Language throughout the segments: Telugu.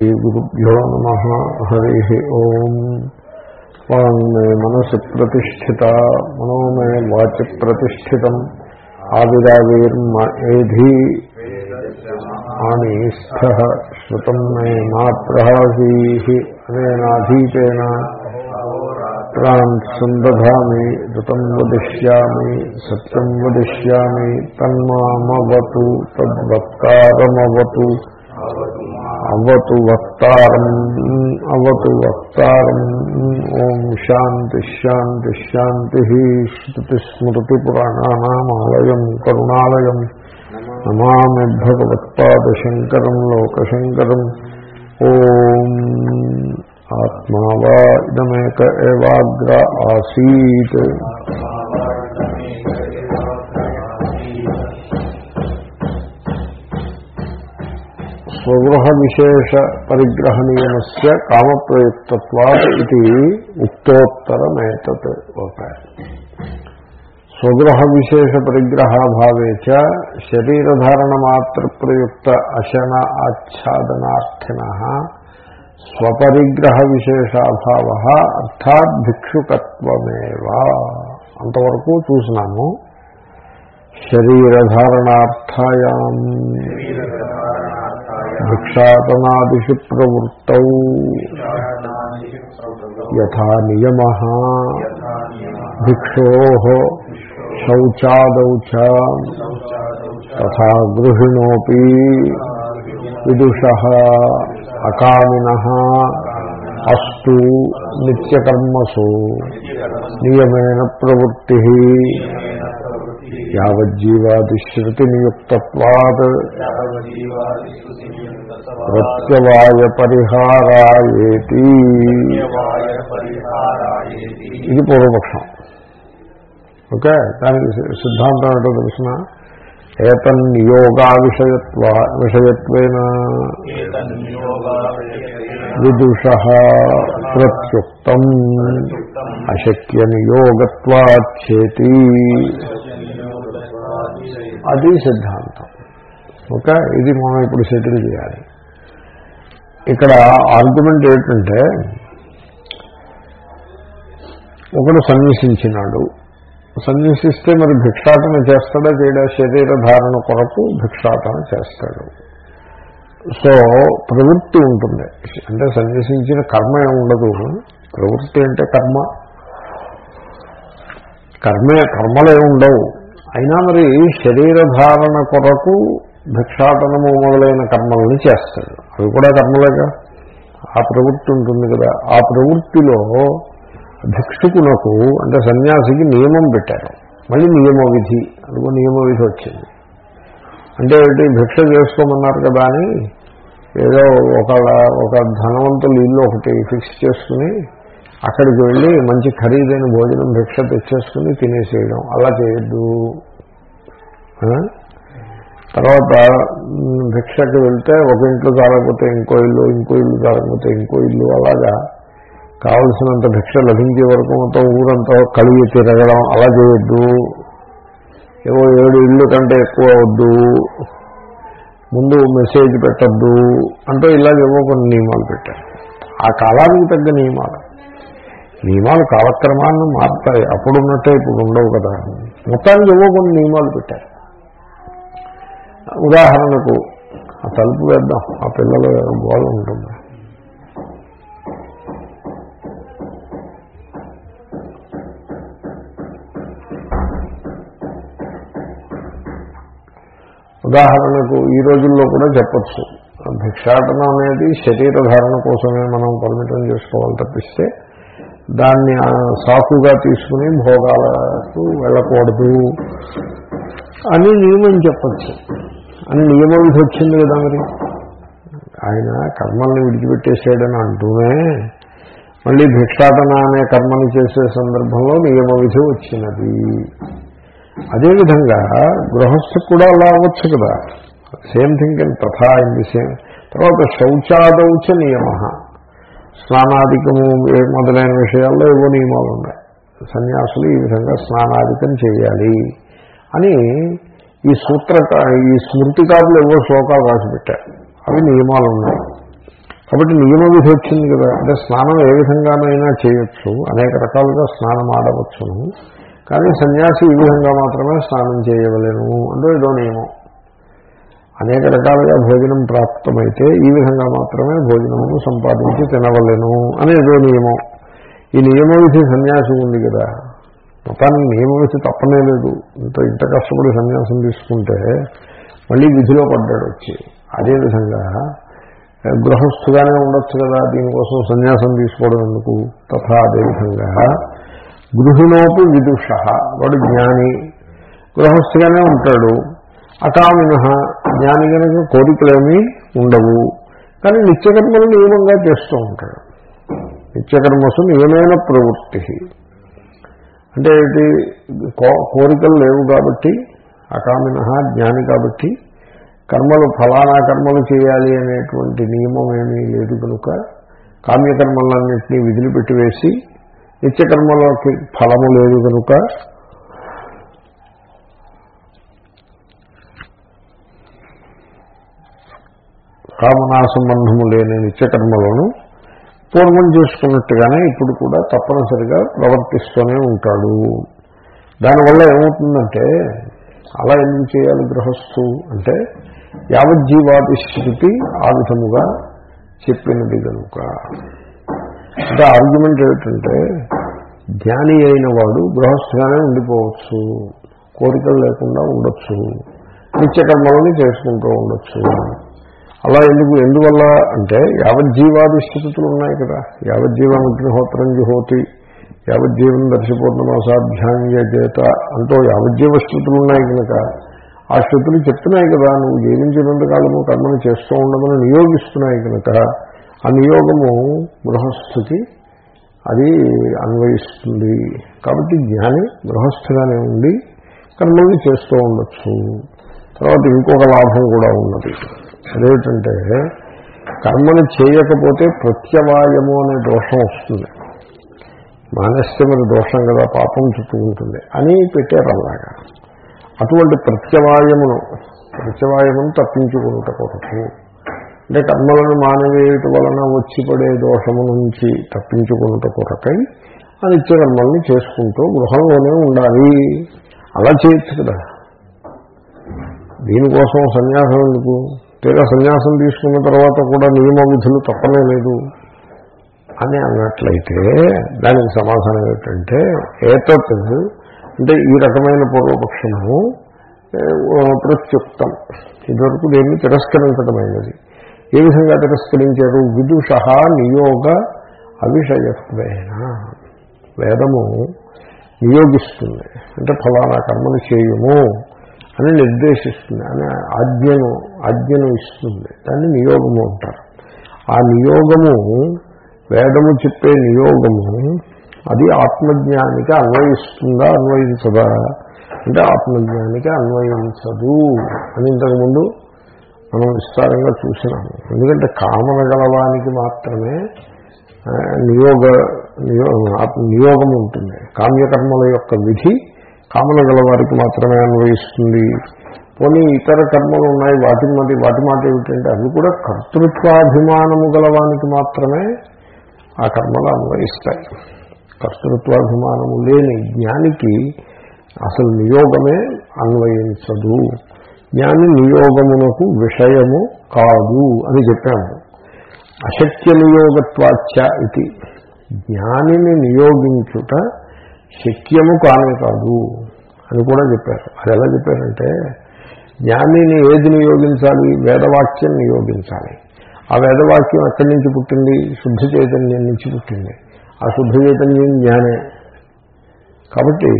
శ్రీగురుభ్యో నమ హరి ఓం వాంగ్మే మనసి ప్రతిష్ఠిత మనో మే వాచి ప్రతిష్ఠితం ఆవిరావిర్మ ఏధి ఆనీస్థ శ్రుతం మే నాప్రహాసీ అనేనాధీతేన ప్రాన్ సందధామి ఋతం వదిష్యామి సత్యం వదిష్యామి తన్మామవతు తద్వత్కారమవతు అవతు వక్తారం అవతు వక్తారం ఓం శాంతి శాంతి శాంతి శృతి స్మృతి పురాణానామాలయం కరుణాలయం నమామి భగవత్పాదశంకరం లోకశంకరం ఓం ఆత్మా వా ఇదమేక ఏవాగ్ర ఆసీత్ స్వగృహ విశేష పరిగ్రహణీయమస్య కామప్రయుక్తత్వాత్ ఇది ఉక్తోత్తరమేతత్ ఓకే. స్వగృహ విశేష పరిగ్రహాభావే చ శరీరధారణమాత్ర ప్రయుక్త అశన ఆచ్ఛాదనార్థిన స్వపరిగ్రహ విశేషాభావ అర్థాత్ భిక్షుకత్వమేవా. అంతవరకు చూసినాము. శరీరధారణార్థాయాం. భిక్షాటనాదిషు ప్రవృత్తౌ. యథా నియమ. భిక్షో. శౌచాదౌ తథా గృహిణోపి. విదుష అకామిన. అస్తు నిత్యకర్మసు. నియమేన ప్రవృత్తి. యావజ్జీవాదిశ్రుతినియుక్తత్వాత్ ప్రత్యవాయ పరిహారాయేతి ఇది పూర్వపక్షం ఓకే దానికి సిద్ధాంతం ఏంటో తెలిసిన ఏతన్యోగా విషయత్వ విషయత్వేన విదూష ప్రత్యుక్తం అశక్య నియోగత్వాచ్చేతి అది సిద్ధాంతం. ఓకే? ఇది మనం ఇప్పుడు సెటిల్ చేయాలి. ఇక్కడ ఆర్గ్యుమెంట్ ఏంటంటే ఒకడు సన్యసించినాడు. సన్యసిస్తే మరి భిక్షాటన చేస్తాడా చేయడా? శరీర ధారణ కొరకు భిక్షాటన చేస్తాడు. సో ప్రవృత్తి ఉంటుంది. అంటే సన్యసించిన కర్మ ఏముండదు ప్రవృత్తి అంటే కర్మ. కర్మే కర్మలే ఉండవు. అయినా మరి శరీర ధారణ కొరకు భిక్షాటనము మొదలైన కర్మలను చేస్తాడు. అవి కూడా కర్మలేగా? ఆ ప్రవృత్తి ఉంటుంది కదా. ఆ ప్రవృత్తిలో భిక్షుకునకు అంటే సన్యాసికి నియమం పెట్టారు. మళ్ళీ నియమ విధి అదిగో నియమ విధి వచ్చింది. అంటే ఏంటి? భిక్ష చేసుకోమన్నారు కదా అని ఏదో ఒక ఒక ధనవంతులు ఇల్లు ఒకటి ఫిక్స్ చేసుకుని అక్కడికి వెళ్ళి మంచి ఖరీదైన భోజనం భిక్ష తెచ్చేసుకుని తినేసేయడం. అలా చేయొద్దు. తర్వాత భిక్షకి వెళ్తే ఒక ఇంట్లో చాలకపోతే ఇంకో ఇల్లు ఇంకో ఇల్లు చాలకపోతే ఇంకో ఇల్లు అలాగా. కావలసినంత భిక్ష లభించే వరకు మొత్తం ఊరంతా కలిగి తిరగడం అలా చేయొద్దు. ఏవో ఏడు ఇళ్ళు కంటే ఎక్కువ అవద్దు ముందు మెసేజ్ పెట్టద్దు. అంటూ ఇలాగేవో కొన్ని నియమాలు పెట్టారు. ఆ కాలానికి తగ్గ నియమాలు. నియమాలు కాలక్రమాన్ని మారుతాయి అప్పుడున్నట్టే ఇప్పుడు ఉండవు కదా. మొత్తానికి ఏవో కొన్ని నియమాలు పెట్టారు. ఉదాహరణకు ఆ తలుపు వేద్దాం. ఆ పిల్లల గోళ ఉంటుంది. ఉదాహరణకు ఈ రోజుల్లో కూడా చెప్పచ్చు. భిక్షాటనం అనేది శరీర ధారణ కోసమే మనం పరిమితం చేసుకోవాలి తప్పిస్తే దాన్ని సాకుగా తీసుకుని భోగాలకు వెళ్ళకూడదు అని నియమం చెప్పచ్చు. అని నియమం వచ్చింది కదా మరి. ఆయన కర్మల్ని విడిచిపెట్టేసాడని అంటూనే మళ్ళీ భిక్షాటన అనే కర్మని చేసే సందర్భంలో నియమ విధి వచ్చినది. అదేవిధంగా గృహస్థు కూడా అలా అవ్వచ్చు కదా. సేమ్ థింగ్ అండ్ తథా ఇన్ ది సేమ్ తర్వాత శౌచాదౌచ నియమ. స్నానాధికము మొదలైన విషయాల్లో ఏవో నియమాలు ఉన్నాయి. సన్యాసులు ఈ విధంగా స్నానాధికం చేయాలి అని ఈ సూత్ర ఈ స్మృతికారులు ఏవో శ్లోకాలు రాసిపెట్టారు అవి నియమాలు ఉన్నాయి. కాబట్టి నియమ విధి వచ్చింది కదా. అంటే స్నానం ఏ విధంగానైనా చేయొచ్చు. అనేక రకాలుగా స్నానం ఆడవచ్చును. కానీ సన్యాసి ఈ విధంగా మాత్రమే స్నానం చేయవలేను. అంటే ఏదో నియమం. అనేక రకాలుగా భోజనం ప్రాప్తమైతే ఈ విధంగా మాత్రమే భోజనమును సంపాదించి తినవలేను అనేదో నియమం. ఈ నియమ విధి సన్యాసి ఉంది కదా. మొత్తానికి నియమ విధి తప్పనే లేదు. ఇంత ఇంత కష్టపడి సన్యాసం తీసుకుంటే మళ్ళీ విధిలో పడ్డాడు వచ్చి. అదేవిధంగా గృహస్థుగానే ఉండొచ్చు కదా దీనికోసం సన్యాసం తీసుకోవడం ఎందుకు? తథా అదేవిధంగా గృహిణోపు విదుష వాడు జ్ఞాని. గృహస్థుగానే ఉంటాడు. అకామిన. జ్ఞాని కనుక కోరికలేమీ ఉండవు. కానీ నిత్యకర్మలు నియమంగా చేస్తూ ఉంటాడు. నిత్యకర్మసు నియమైన ప్రవృత్తి. అంటే ఇది కో- కోరికలు లేవు కాబట్టి అకామిన జ్ఞాని కాబట్టి కర్మలు ఫలానా కర్మలు చేయాలి అనేటువంటి నియమం ఏమీ లేదు కనుక కామ్యకర్మలన్నింటినీ విధులు పెట్టివేసి నిత్యకర్మలోకి ఫలము లేదు కనుక కామనా సంబంధము లేని నిత్యకర్మలను పూర్వం చేసుకున్నట్టుగానే ఇప్పుడు కూడా తప్పనిసరిగా ప్రవర్తిస్తూనే ఉంటాడు. దానివల్ల ఏమవుతుందంటే అలా ఎందుకు చేయాలి గృహస్థు? అంటే యావజ్జీవాది స్థితి ఆ విధముగా చెప్పినది కనుక అంటే ఆర్గ్యుమెంట్ ఏమిటంటే జ్ఞాని అయిన వాడు గృహస్థుగానే ఉండిపోవచ్చు. కోరికలు లేకుండా ఉండొచ్చు. నిత్యకర్మలని చేసుకుంటూ ఉండొచ్చు. అలా ఎందుకు ఎందువల్ల అంటే యావజ్జీవాది స్థితులు ఉన్నాయి కదా. యావజ్జీవం అగ్నిహోత్రం జుహోతి యావజ్జీవం దర్శపూర్ణమాసాభ్యాంగేత చేత అంటూ యావజ్జీవ స్థితులు ఉన్నాయి కనుక ఆ స్థుతులు చెప్తున్నాయి కదా. నువ్వు జీవించినంత కాలము కర్మను చేస్తూ ఉండమని నియోగిస్తున్నాయి కనుక ఆ నియోగము గృహస్థుకి అది అన్వయిస్తుంది. కాబట్టి జ్ఞాని గృహస్థుగానే ఉండి కర్మల్ని చేస్తూ ఉండొచ్చు. తర్వాత ఇంకొక లాభం కూడా ఉన్నది. అదేమిటంటే కర్మను చేయకపోతే ప్రత్యవాయము అనే దోషం వస్తుంది. మానేస్తే మరి దోషం కదా పాపం చుట్టుకుంటుంది అని పెట్టారు అలాగా. అటువంటి ప్రత్యవాయమును ప్రత్యవాయమును తప్పించుకున్నట కొరకు అంటే కర్మలను మానవేయటం వలన వచ్చి పడే దోషము నుంచి తప్పించుకున్నట కొరకై ఆ నిత్యకర్మల్ని చేసుకుంటూ గృహంలోనే ఉండాలి. అలా చేయొచ్చు కదా. దీనికోసం సన్యాసం ఎందుకు? తీరా సన్యాసం తీసుకున్న తర్వాత కూడా నియమ విధులు తప్పనే లేదు అని అన్నట్లయితే దానికి సమాధానం ఏంటంటే ఏతత్ అంటే ఈ రకమైన పూర్వపక్షము ప్రత్యుక్తం. ఇదివరకు దీన్ని తిరస్కరించడమైనది ఏ విధంగా తిరస్కరించారు? విదుష నియోగ అవిషయత్వేన. వేదము నియోగిస్తుంది. అంటే ఫలానా కర్మను చేయము అని నిర్దేశిస్తుంది. అని ఆజ్ఞను ఆజ్ఞను ఇస్తుంది. దాన్ని నియోగము అంటారు. ఆ నియోగము వేదము చెప్పే నియోగము అది ఆత్మజ్ఞానికి అన్వయిస్తుందా అన్వయించదా? అంటే ఆత్మజ్ఞానికి అన్వయించదు అని ఇంతకుముందు మనం విస్తారంగా చూసినాము. ఎందుకంటే కామన గలవానికి మాత్రమే నియోగ నియో ఆత్మ- నియోగం ఉంటుంది. కామ్యకర్మల యొక్క విధి కామన గల వారికి మాత్రమే అన్వయిస్తుంది. పోనీ ఇతర కర్మలు ఉన్నాయి వాటి మాట వాటి మాట ఏమిటంటే అవి కూడా కర్తృత్వాభిమానము గలవానికి మాత్రమే ఆ కర్మలు అన్వయిస్తాయి. కర్తృత్వాభిమానము లేని జ్ఞానికి అసలు నియోగమే అన్వయించదు. జ్ఞాని నియోగమునకు విషయము కాదు అని చెప్పాము. అశక్య నియోగత్వాచ్య ఇది. జ్ఞానిని నియోగించుట శక్యము కానే కాదు అని కూడా చెప్పారు. అది ఎలా చెప్పారంటే జ్ఞానిని ఏది నియోగించాలి? వేదవాక్యం నియోగించాలి. ఆ వేదవాక్యం ఎక్కడి నుంచి పుట్టింది? శుద్ధ చైతన్యం నుంచి పుట్టింది. ఆ శుద్ధ చైతన్యం జ్ఞానే. కాబట్టి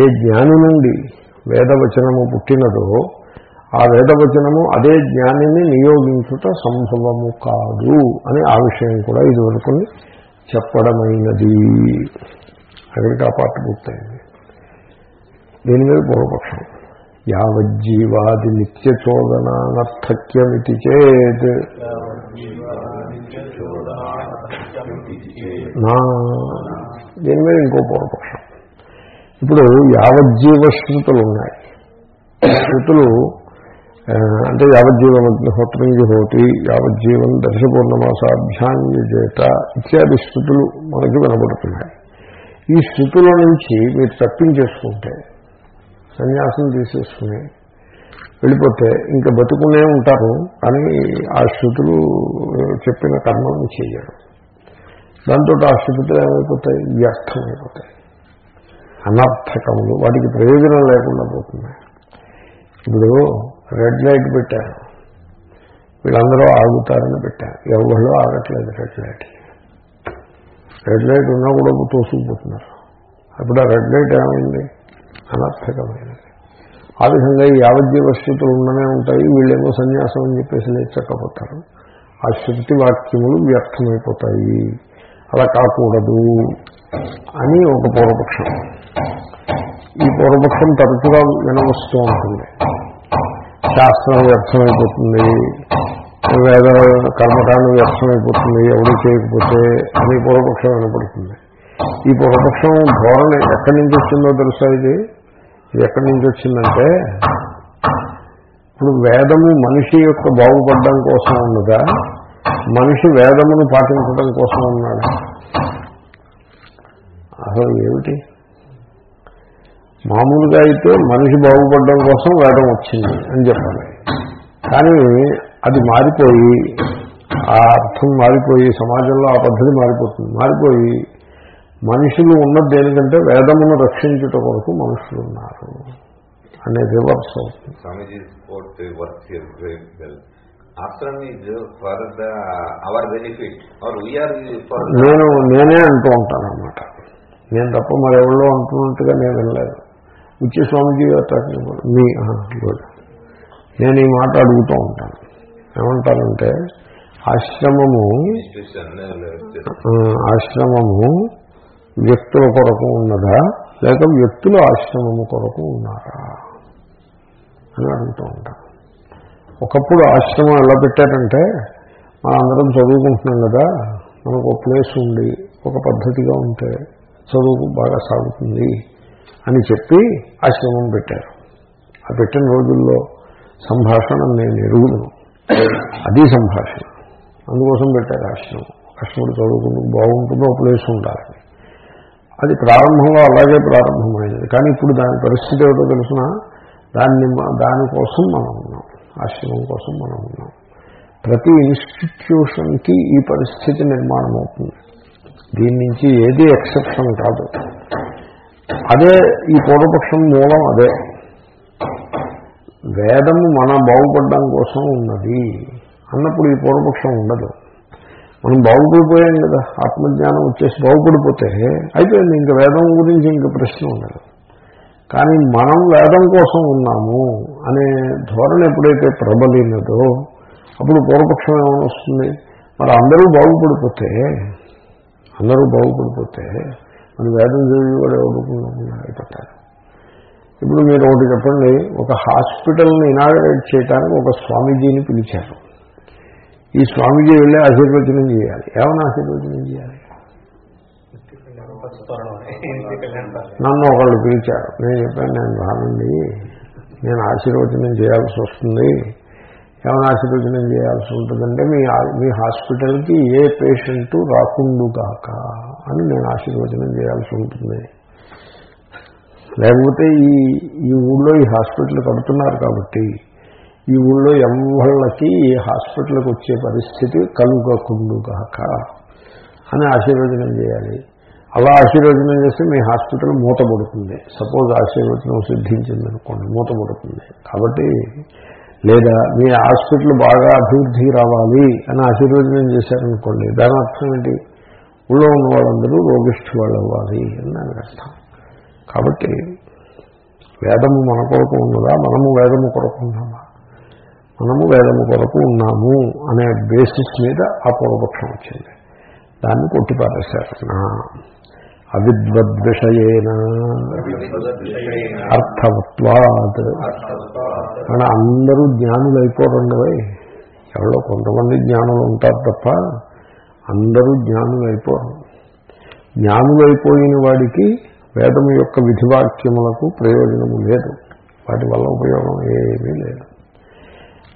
ఏ జ్ఞాని నుండి వేదవచనము పుట్టినదో ఆ వేదవచనము అదే జ్ఞానిని నియోగించుట సంభవము కాదు అని ఆ విషయం కూడా ఇదివరకు చెప్పడమైనది. అక్కడికి ఆ పాట పూర్తయింది. దీని మీద పూర్వపక్షం. యావజ్జీవాది నిత్యచోదనానర్థక్యమితి చేత్. నా దీని మీద ఇంకో పూర్వపక్షం ఇప్పుడు యావజ్జీవ శృతులు ఉన్నాయి శృతులు అంటే యావజ్జీవం అగ్నిహోత్రం జుహోతి యావజ్జీవం దర్శపూర్ణమాసాభ్యాన్యజేత ఇత్యాది శృతులు మనకి వినబడుతున్నాయి. ఈ శృతుల నుంచి మీరు తప్పించేసుకుంటే సన్యాసం తీసేసుకుని వెళ్ళిపోతే ఇంకా బతుకునే ఉంటారు కానీ ఆ శృతులు చెప్పిన కర్మలను చేయరు. దాంతో ఆ శృతులు ఏమైపోతాయి? వ్యర్థమైపోతాయి. అనర్థకములు వాటికి ప్రయోజనం లేకుండా పోతున్నాయి. ఇప్పుడు రెడ్ లైట్ పెట్టారు. వీళ్ళందరూ ఆగుతారని పెట్టారు. ఎవరిలో ఆగట్లేదు రెడ్ లైట్. రెడ్ లైట్ ఉన్నా కూడా తోసుకుపోతున్నారు. అప్పుడు ఆ రెడ్ లైట్ ఏమైంది? అనర్థకమైనది. ఆ విధంగా ఈ యావజ్జీవ స్థితులు ఉండనే ఉంటాయి వీళ్ళేమో సన్యాసం అని చెప్పేసి లేచకపోతారు. ఆ శృతి వాక్యములు వ్యర్థమైపోతాయి. అలా కాకూడదు అని ఒక పూర్వపక్షం. ఈ పూర్వపక్షం తరచుగా వినవస్తూ ఉంటుంది. శాస్త్రం వ్యర్థమైపోతుంది వేద కర్మకాండం వ్యర్థమైపోతుంది ఎవరు చేయకపోతే అని పూర్వపక్షం వినపడుతుంది. ఈ పూర్వపక్షం ధోరణి ఎక్కడి నుంచి వచ్చిందో తెలుసా ఇది? ఇది ఎక్కడి నుంచి వచ్చిందంటే ఇప్పుడు వేదము మనిషి యొక్క బాగుపడడం కోసం ఉన్నదా? మనిషి వేదమును పాటించడం కోసం ఉన్నాడా? అసలు ఏమిటి? మామూలుగా అయితే మనిషి బాగుపడడం కోసం వేదం వచ్చింది అని చెప్పాలి. కానీ అది మారిపోయి ఆ అర్థం మారిపోయి సమాజంలో ఆ పద్ధతి మారిపోతుంది. మారిపోయి మనుషులు ఉన్నది దేనికంటే వేదమును రక్షించుట కొరకు మనుషులు ఉన్నారు అనే రివర్స్ అవుతుంది. నేను నేనే అంటూ ఉంటాను అన్నమాట నేను తప్ప మరెవరో అంటున్నట్టుగా నేను వినలేదు. ఇచ్చే స్వామిజీ గారు మీ. నేను ఈ మాట అడుగుతూ ఉంటాను. ఏమంటానంటే ఆశ్రమము ఆశ్రమము వ్యక్తుల కొరకు ఉన్నదా? లేక వ్యక్తుల ఆశ్రమము కొరకు ఉన్నారా? అని అడుగుతూ ఉంటాను ఒకప్పుడు ఆశ్రమం ఎలా పెట్టారంటే మనందరం చదువుకుంటున్నాం కదా మనకు ఒక ప్లేస్ ఉండి ఒక పద్ధతిగా ఉంటే చదువు బాగా సాగుతుంది అని చెప్పి ఆశ్రమం పెట్టారు. ఆ పెట్టిన రోజుల్లో సంభాషణ నేను ఎరుగును. అది సంభాషణ. అందుకోసం పెట్టారు ఆశ్రమం. కష్టపడి చదువుకుంటూ బాగుంటుందో ప్లేస్ ఉండాలని. అది ప్రారంభంలో అలాగే ప్రారంభమైనది కానీ ఇప్పుడు దాని పరిస్థితి ఏమిటో తెలిసిన దాన్ని దానికోసం మనం ఉన్నాం. ఆశ్రమం కోసం మనం ఉన్నాం. ప్రతి ఇన్స్టిట్యూషన్కి ఈ పరిస్థితి నిర్మాణం అవుతుంది దీని నుంచి ఏది ఎక్సెప్షన్ కాదు. అదే ఈ పూర్వపక్షం మూలం అదే. వేదము మన బాగుపడడం కోసం ఉన్నది అన్నప్పుడు ఈ పూర్వపక్షం ఉండదు. మనం బాగుపడిపోయాం కదా ఆత్మజ్ఞానం వచ్చేసి బాగుపడిపోతే అయిపోయింది. ఇంకా వేదం గురించి ఇంక ప్రశ్న ఉండదు. కానీ మనం వేదం కోసం ఉన్నాము అనే ధోరణి ఎప్పుడైతే ప్రబలినదో అప్పుడు పూర్వపక్షం ఏమైనా వస్తుంది? మరి అందరూ బాగుపడిపోతే అందరూ బాగుపడిపోతే మన వేదం చదివి కూడా ఎవరుకుండా అయిపోతారు. ఇప్పుడు మీరు ఒకటి చెప్పండి ఒక హాస్పిటల్ని ఇనాగరేట్ చేయడానికి ఒక స్వామీజీని పిలిచారు. ఈ స్వామీజీ వెళ్ళి ఆశీర్వచనం చేయాలి. ఏమైనా ఆశీర్వచనం చేయాలి? నన్ను ఒకళ్ళు పిలిచారు. నేను చెప్పాను నేను రానండి. నేను ఆశీర్వచనం చేయాల్సి వస్తుంది. ఏమైనా ఆశీర్వచనం చేయాల్సి ఉంటుందంటే మీ మీ హాస్పిటల్కి ఏ పేషెంట్ రాకుండుగాక అని నేను ఆశీర్వచనం చేయాల్సి ఉంటుంది. లేకపోతే ఈ ఈ ఊళ్ళో ఈ హాస్పిటల్ కడుతున్నారు కాబట్టి ఈ ఊళ్ళో ఎవళ్ళకి ఈ హాస్పిటల్కి వచ్చే పరిస్థితి కలుగకుండుగాక అని ఆశీర్వచనం చేయాలి. అలా ఆశీర్వచనం చేస్తే మీ హాస్పిటల్ మూతపడుతుంది సపోజ్ ఆశీర్వచనం సిద్ధించింది అనుకోండి మూతపడుతుంది కాబట్టి లేదా మీ హాస్పిటల్ బాగా అభివృద్ధి రావాలి అని ఆశీర్వచనం చేశారనుకోండి దాని అర్థం ఏంటి? ఊళ్ళో ఉన్న వాళ్ళందరూ రోగిష్ఠి వాళ్ళు అవ్వాలి అని దానికి అర్థం. కాబట్టి వేదము మన కొరకు ఉన్నదా? మనము వేదము కొరకు ఉన్నామా? మనము వేదము కొరకు ఉన్నాము అనే బేసిస్ మీద ఆ పూర్వపక్షం వచ్చింది. దాన్ని కొట్టిపారేశారు. నా అవిద్వద్విషయేన. అర్థవత్వాత్. మన అందరూ జ్ఞానులు అయిపోరండి ఎవరో కొంతమంది జ్ఞానులు ఉంటారు తప్ప అందరూ జ్ఞానులు అయిపోరు. జ్ఞానులైపోయిన వాడికి వేదము యొక్క విధివాక్యములకు ప్రయోజనము లేదు. వాటి వల్ల ఉపయోగం ఏమీ లేదు.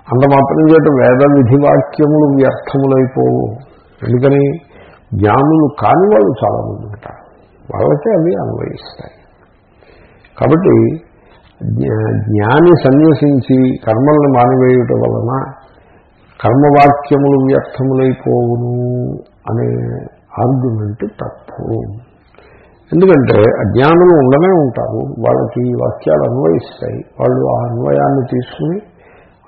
అంత మాత్రం చేత వేద విధి వాక్యములు వ్యర్థములైపోవు. ఎందుకని? జ్ఞానులు కాని వాళ్ళు చాలామంది ఉంటారు. వాళ్ళకే అవి అన్వయిస్తాయి. కాబట్టి జ్ఞా- జ్ఞాని సన్యసించి కర్మలను మానివేయుట వలన కర్మవాక్యములు వ్యర్థములైపోవును అనే ఆర్గ్యుమెంట్ తప్పు. ఎందుకంటే అజ్ఞానులు ఉండనే ఉంటారు. వాళ్ళకి ఈ వాక్యాలు అన్వయిస్తాయి. వాళ్ళు ఆ అన్వయాన్ని తీసుకుని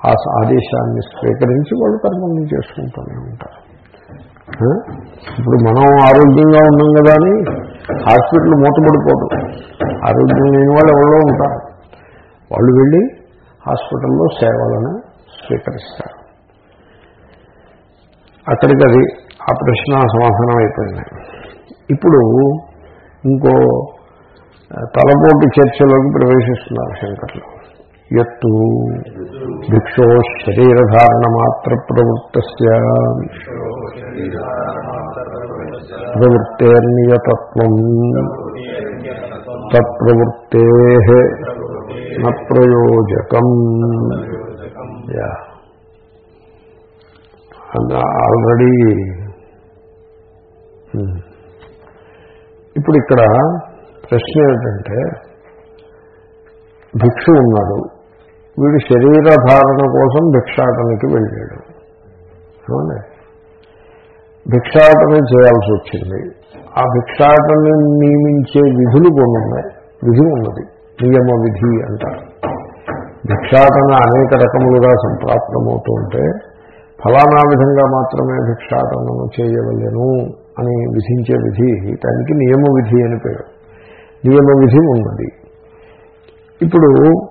ఆ ఆదేశాన్ని స్వీకరించి వాళ్ళు కర్మల్ని చేసుకుంటూనే ఉంటారు. ఇప్పుడు మనం ఆరోగ్యంగా ఉన్నాం కదా అని హాస్పిటల్ మూతపడిపోదు. ఆరోగ్యం లేని వాళ్ళు ఎవరో ఉంటారు? వాళ్ళు వెళ్ళి హాస్పిటల్లో సేవలను స్వీకరిస్తారు. అక్కడికి అది ఆ ప్రశ్న సమాధానం అయిపోయింది. ఇప్పుడు ఇంకో తలపోటు చర్చలోకి ప్రవేశిస్తున్నారు శంకర్లు. ఎత్తు భిక్షో శరీరధారణ మాత్ర ప్రవృత్త ప్రవృత్తేర్నియతత్వం. తత్ప్రవృత్తే న ప్రయోజకం. ఆల్రెడీ ఇప్పుడు ఇక్కడ ప్రశ్న ఏమిటంటే భిక్షు ఉన్నాడు. వీడు శరీరధారణ కోసం భిక్షాటనకి వెళ్ళాడు. ఏమండి భిక్షాటన చేయాల్సి వచ్చింది. ఆ భిక్షాటనని నియమించే విధులు కొన్ని ఉన్నాయి. విధి ఉన్నది. నియమ విధి అంటారు. భిక్షాటన అనేక రకములుగా సంప్రాప్తమవుతూ ఉంటే ఫలానా విధంగా మాత్రమే భిక్షాటనను చేయవలను అని విధించే విధి దానికి నియమ విధి అని పేరు. నియమ విధి ఉన్నది. ఇప్పుడు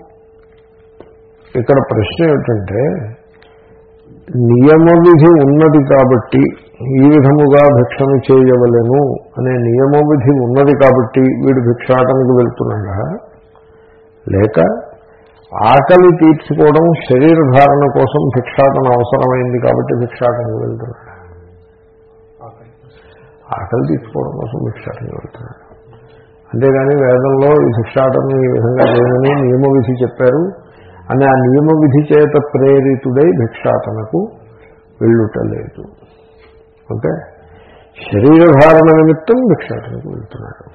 ఇక్కడ ప్రశ్న ఏమిటంటే నియమ విధి ఉన్నది కాబట్టి ఈ విధముగా భిక్షను చేయవలను అనే నియమ విధి ఉన్నది కాబట్టి వీడు భిక్షాటనకు వెళ్తున్నాడా? లేక ఆకలి తీర్చుకోవడం శరీర ధారణ కోసం భిక్షాటన అవసరమైంది కాబట్టి భిక్షాటనకు వెళ్తున్నాడు? ఆకలి తీర్చుకోవడం కోసం భిక్షాటనకు వెళ్తున్నాడు? అంతేగాని వేదంలో ఈ భిక్షాటన ఈ విధంగా లేదని నియమ విధి చెప్పారు. అని ఆ నియమ విధి చేత ప్రేరితుడై భిక్షాటనకు వెళ్ళుటలేదు. ఓకే? శరీరధారణ నిమిత్తం భిక్షాటనకు వెళ్తున్నాడు.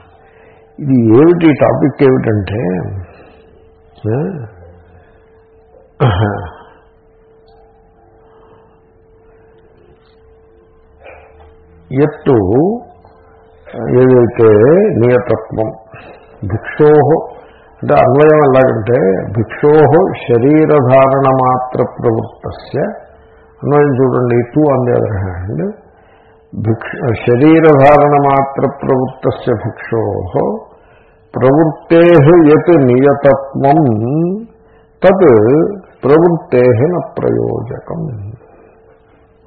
ఇది ఏమిటి టాపిక్ ఏమిటంటే ఎత్తు ఏదైతే నియతత్వం భిక్షో అంటే అన్వయం ఎలాగంటే భిక్షో శరీరధారణ మాత్ర ప్రవృత్తస్య అన్వయం చూడండి too on the other hand భిక్ష శరీరధారణ మాత్ర ప్రవృత్తస్య భిక్షో ప్రవృత్తే యత్ నియతత్వం తత్ ప్రవృత్తే న ప్రయోజకం.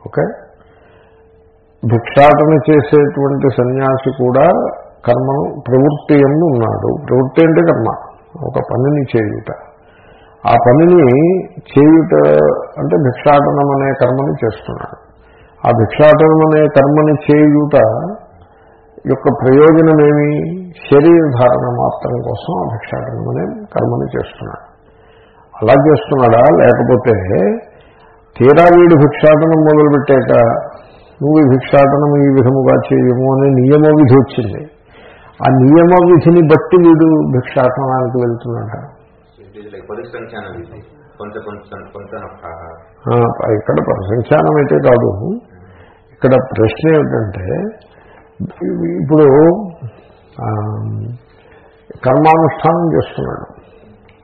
ఓకే? భిక్షాటన చేసేటువంటి సన్యాసి కూడా కర్మను ప్రవృత్తి ఎందు ఉన్నాడు. ప్రవృత్తి అంటే కర్మ. ఒక పనిని చేయుట. ఆ పనిని చేయుట అంటే భిక్షాటనం అనే కర్మని చేస్తున్నాడు. ఆ భిక్షాటనం అనే కర్మని చేయుట యొక్క ప్రయోజనం ఏమి శరీర ధారణ మాత్రం కోసం ఆ భిక్షాటనం అనే కర్మని చేస్తున్నాడు. అలా చేస్తున్నాడా? లేకపోతే తీరా వీడు భిక్షాటనం మొదలుపెట్టాక నువ్వు ఈ భిక్షాటనం ఈ విధముగా చేయము అనే నియమ విధి వచ్చింది. ఆ నియమ విధిని బట్టి వీడు భిక్షాటనానికి వెళ్తున్నాడు ఇక్కడ పరిసంఖ్యానం అయితే కాదు. ఇక్కడ ప్రశ్న ఏమిటంటే ఇప్పుడు కర్మానుష్ఠానం చేస్తున్నాడు.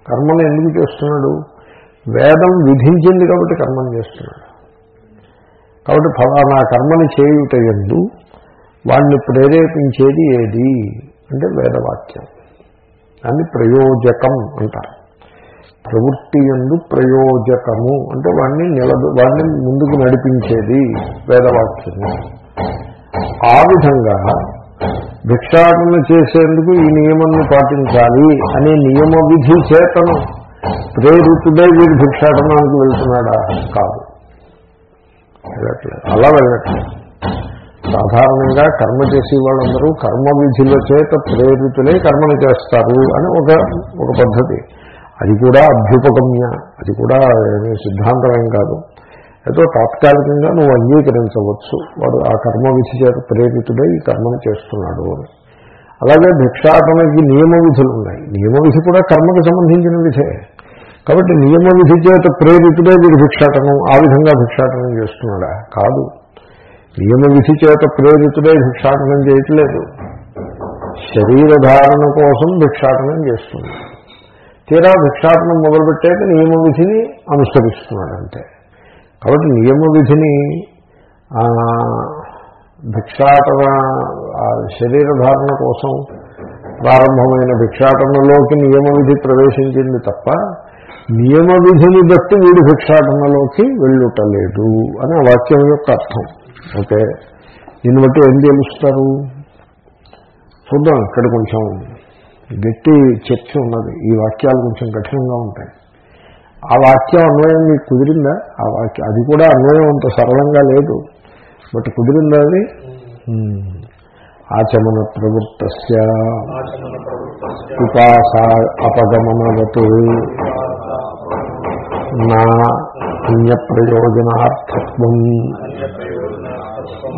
కర్మను ఎందుకు చేస్తున్నాడు? వేదం విధించింది కాబట్టి కర్మను చేస్తున్నాడు. కాబట్టి ఫలానా కర్మని చేయుట ఎందు వాడిని ప్రేరేపించేది ఏది? అంటే వేదవాక్యం. దాన్ని ప్రయోజకం అంటారు. ప్రవృత్తి ఎందు ప్రయోజకము. అంటే వాడిని నిలబ వాడిని ముందుకు నడిపించేది వేదవాక్యము. ఆ విధంగా భిక్షాటన చేసేందుకు ఈ నియమాన్ని పాటించాలి అనే నియమ విధి చేతను ప్రేరితుడై వీడు భిక్షాటనానికి వెళ్తున్నాడా? కాదు. వెళ్ళట్లేదు. అలా వెళ్ళట్లేదు. సాధారణంగా కర్మ చేసే వాళ్ళందరూ కర్మ విధుల చేత ప్రేరితులే కర్మను చేస్తారు అని ఒక ఒక పద్ధతి. అది కూడా అభ్యుపగమ్య అది కూడా ఏమీ సిద్ధాంతమేం కాదు. ఏదో తాత్కాలికంగా నువ్వు అంగీకరించవచ్చు. వాడు ఆ కర్మ విధి చేత ప్రేరితుడే ఈ కర్మను చేస్తున్నాడు అని. అలాగే భిక్షాటనకి నియమ విధులు ఉన్నాయి. నియమ విధి కూడా కర్మకు సంబంధించిన విధే. కాబట్టి నియమ విధి చేత ప్రేరితుడే వీడు భిక్షాటనం ఆ విధంగా భిక్షాటనం చేస్తున్నాడా? కాదు. నియమ విధి చేత ప్రేరితుడే భిక్షాటనం చేయట్లేదు. శరీరధారణ కోసం భిక్షాటనం చేస్తుంది. తీరా భిక్షాటనం మొదలుపెట్టాక నియమ విధిని అనుసరిస్తున్నాడంటే కాబట్టి నియమ విధిని భిక్షాటన శరీరధారణ కోసం ప్రారంభమైన భిక్షాటనలోకి నియమ విధి ప్రవేశించింది తప్ప నియమ విధిని బట్టి వీడు భిక్షాటనలోకి వెళ్ళుటలేదు అనే వాక్యం యొక్క అర్థం. ఓకే? దీన్ని బట్టి ఏం తెలుస్తారు? చూద్దాం ఇక్కడ కొంచెం గట్టి చర్చ ఉన్నది. ఈ వాక్యాలు కొంచెం కఠినంగా ఉంటాయి. ఆ వాక్యం అన్వయం మీకు కుదిరిందా? ఆ వాక్యం అది కూడా అన్వయం అంత సరళంగా లేదు. బట్ కుదిరిందా అది? ఆచమన ప్రవృత్త పిపాస నా పుణ్యప్రయోజనార్థత్వం.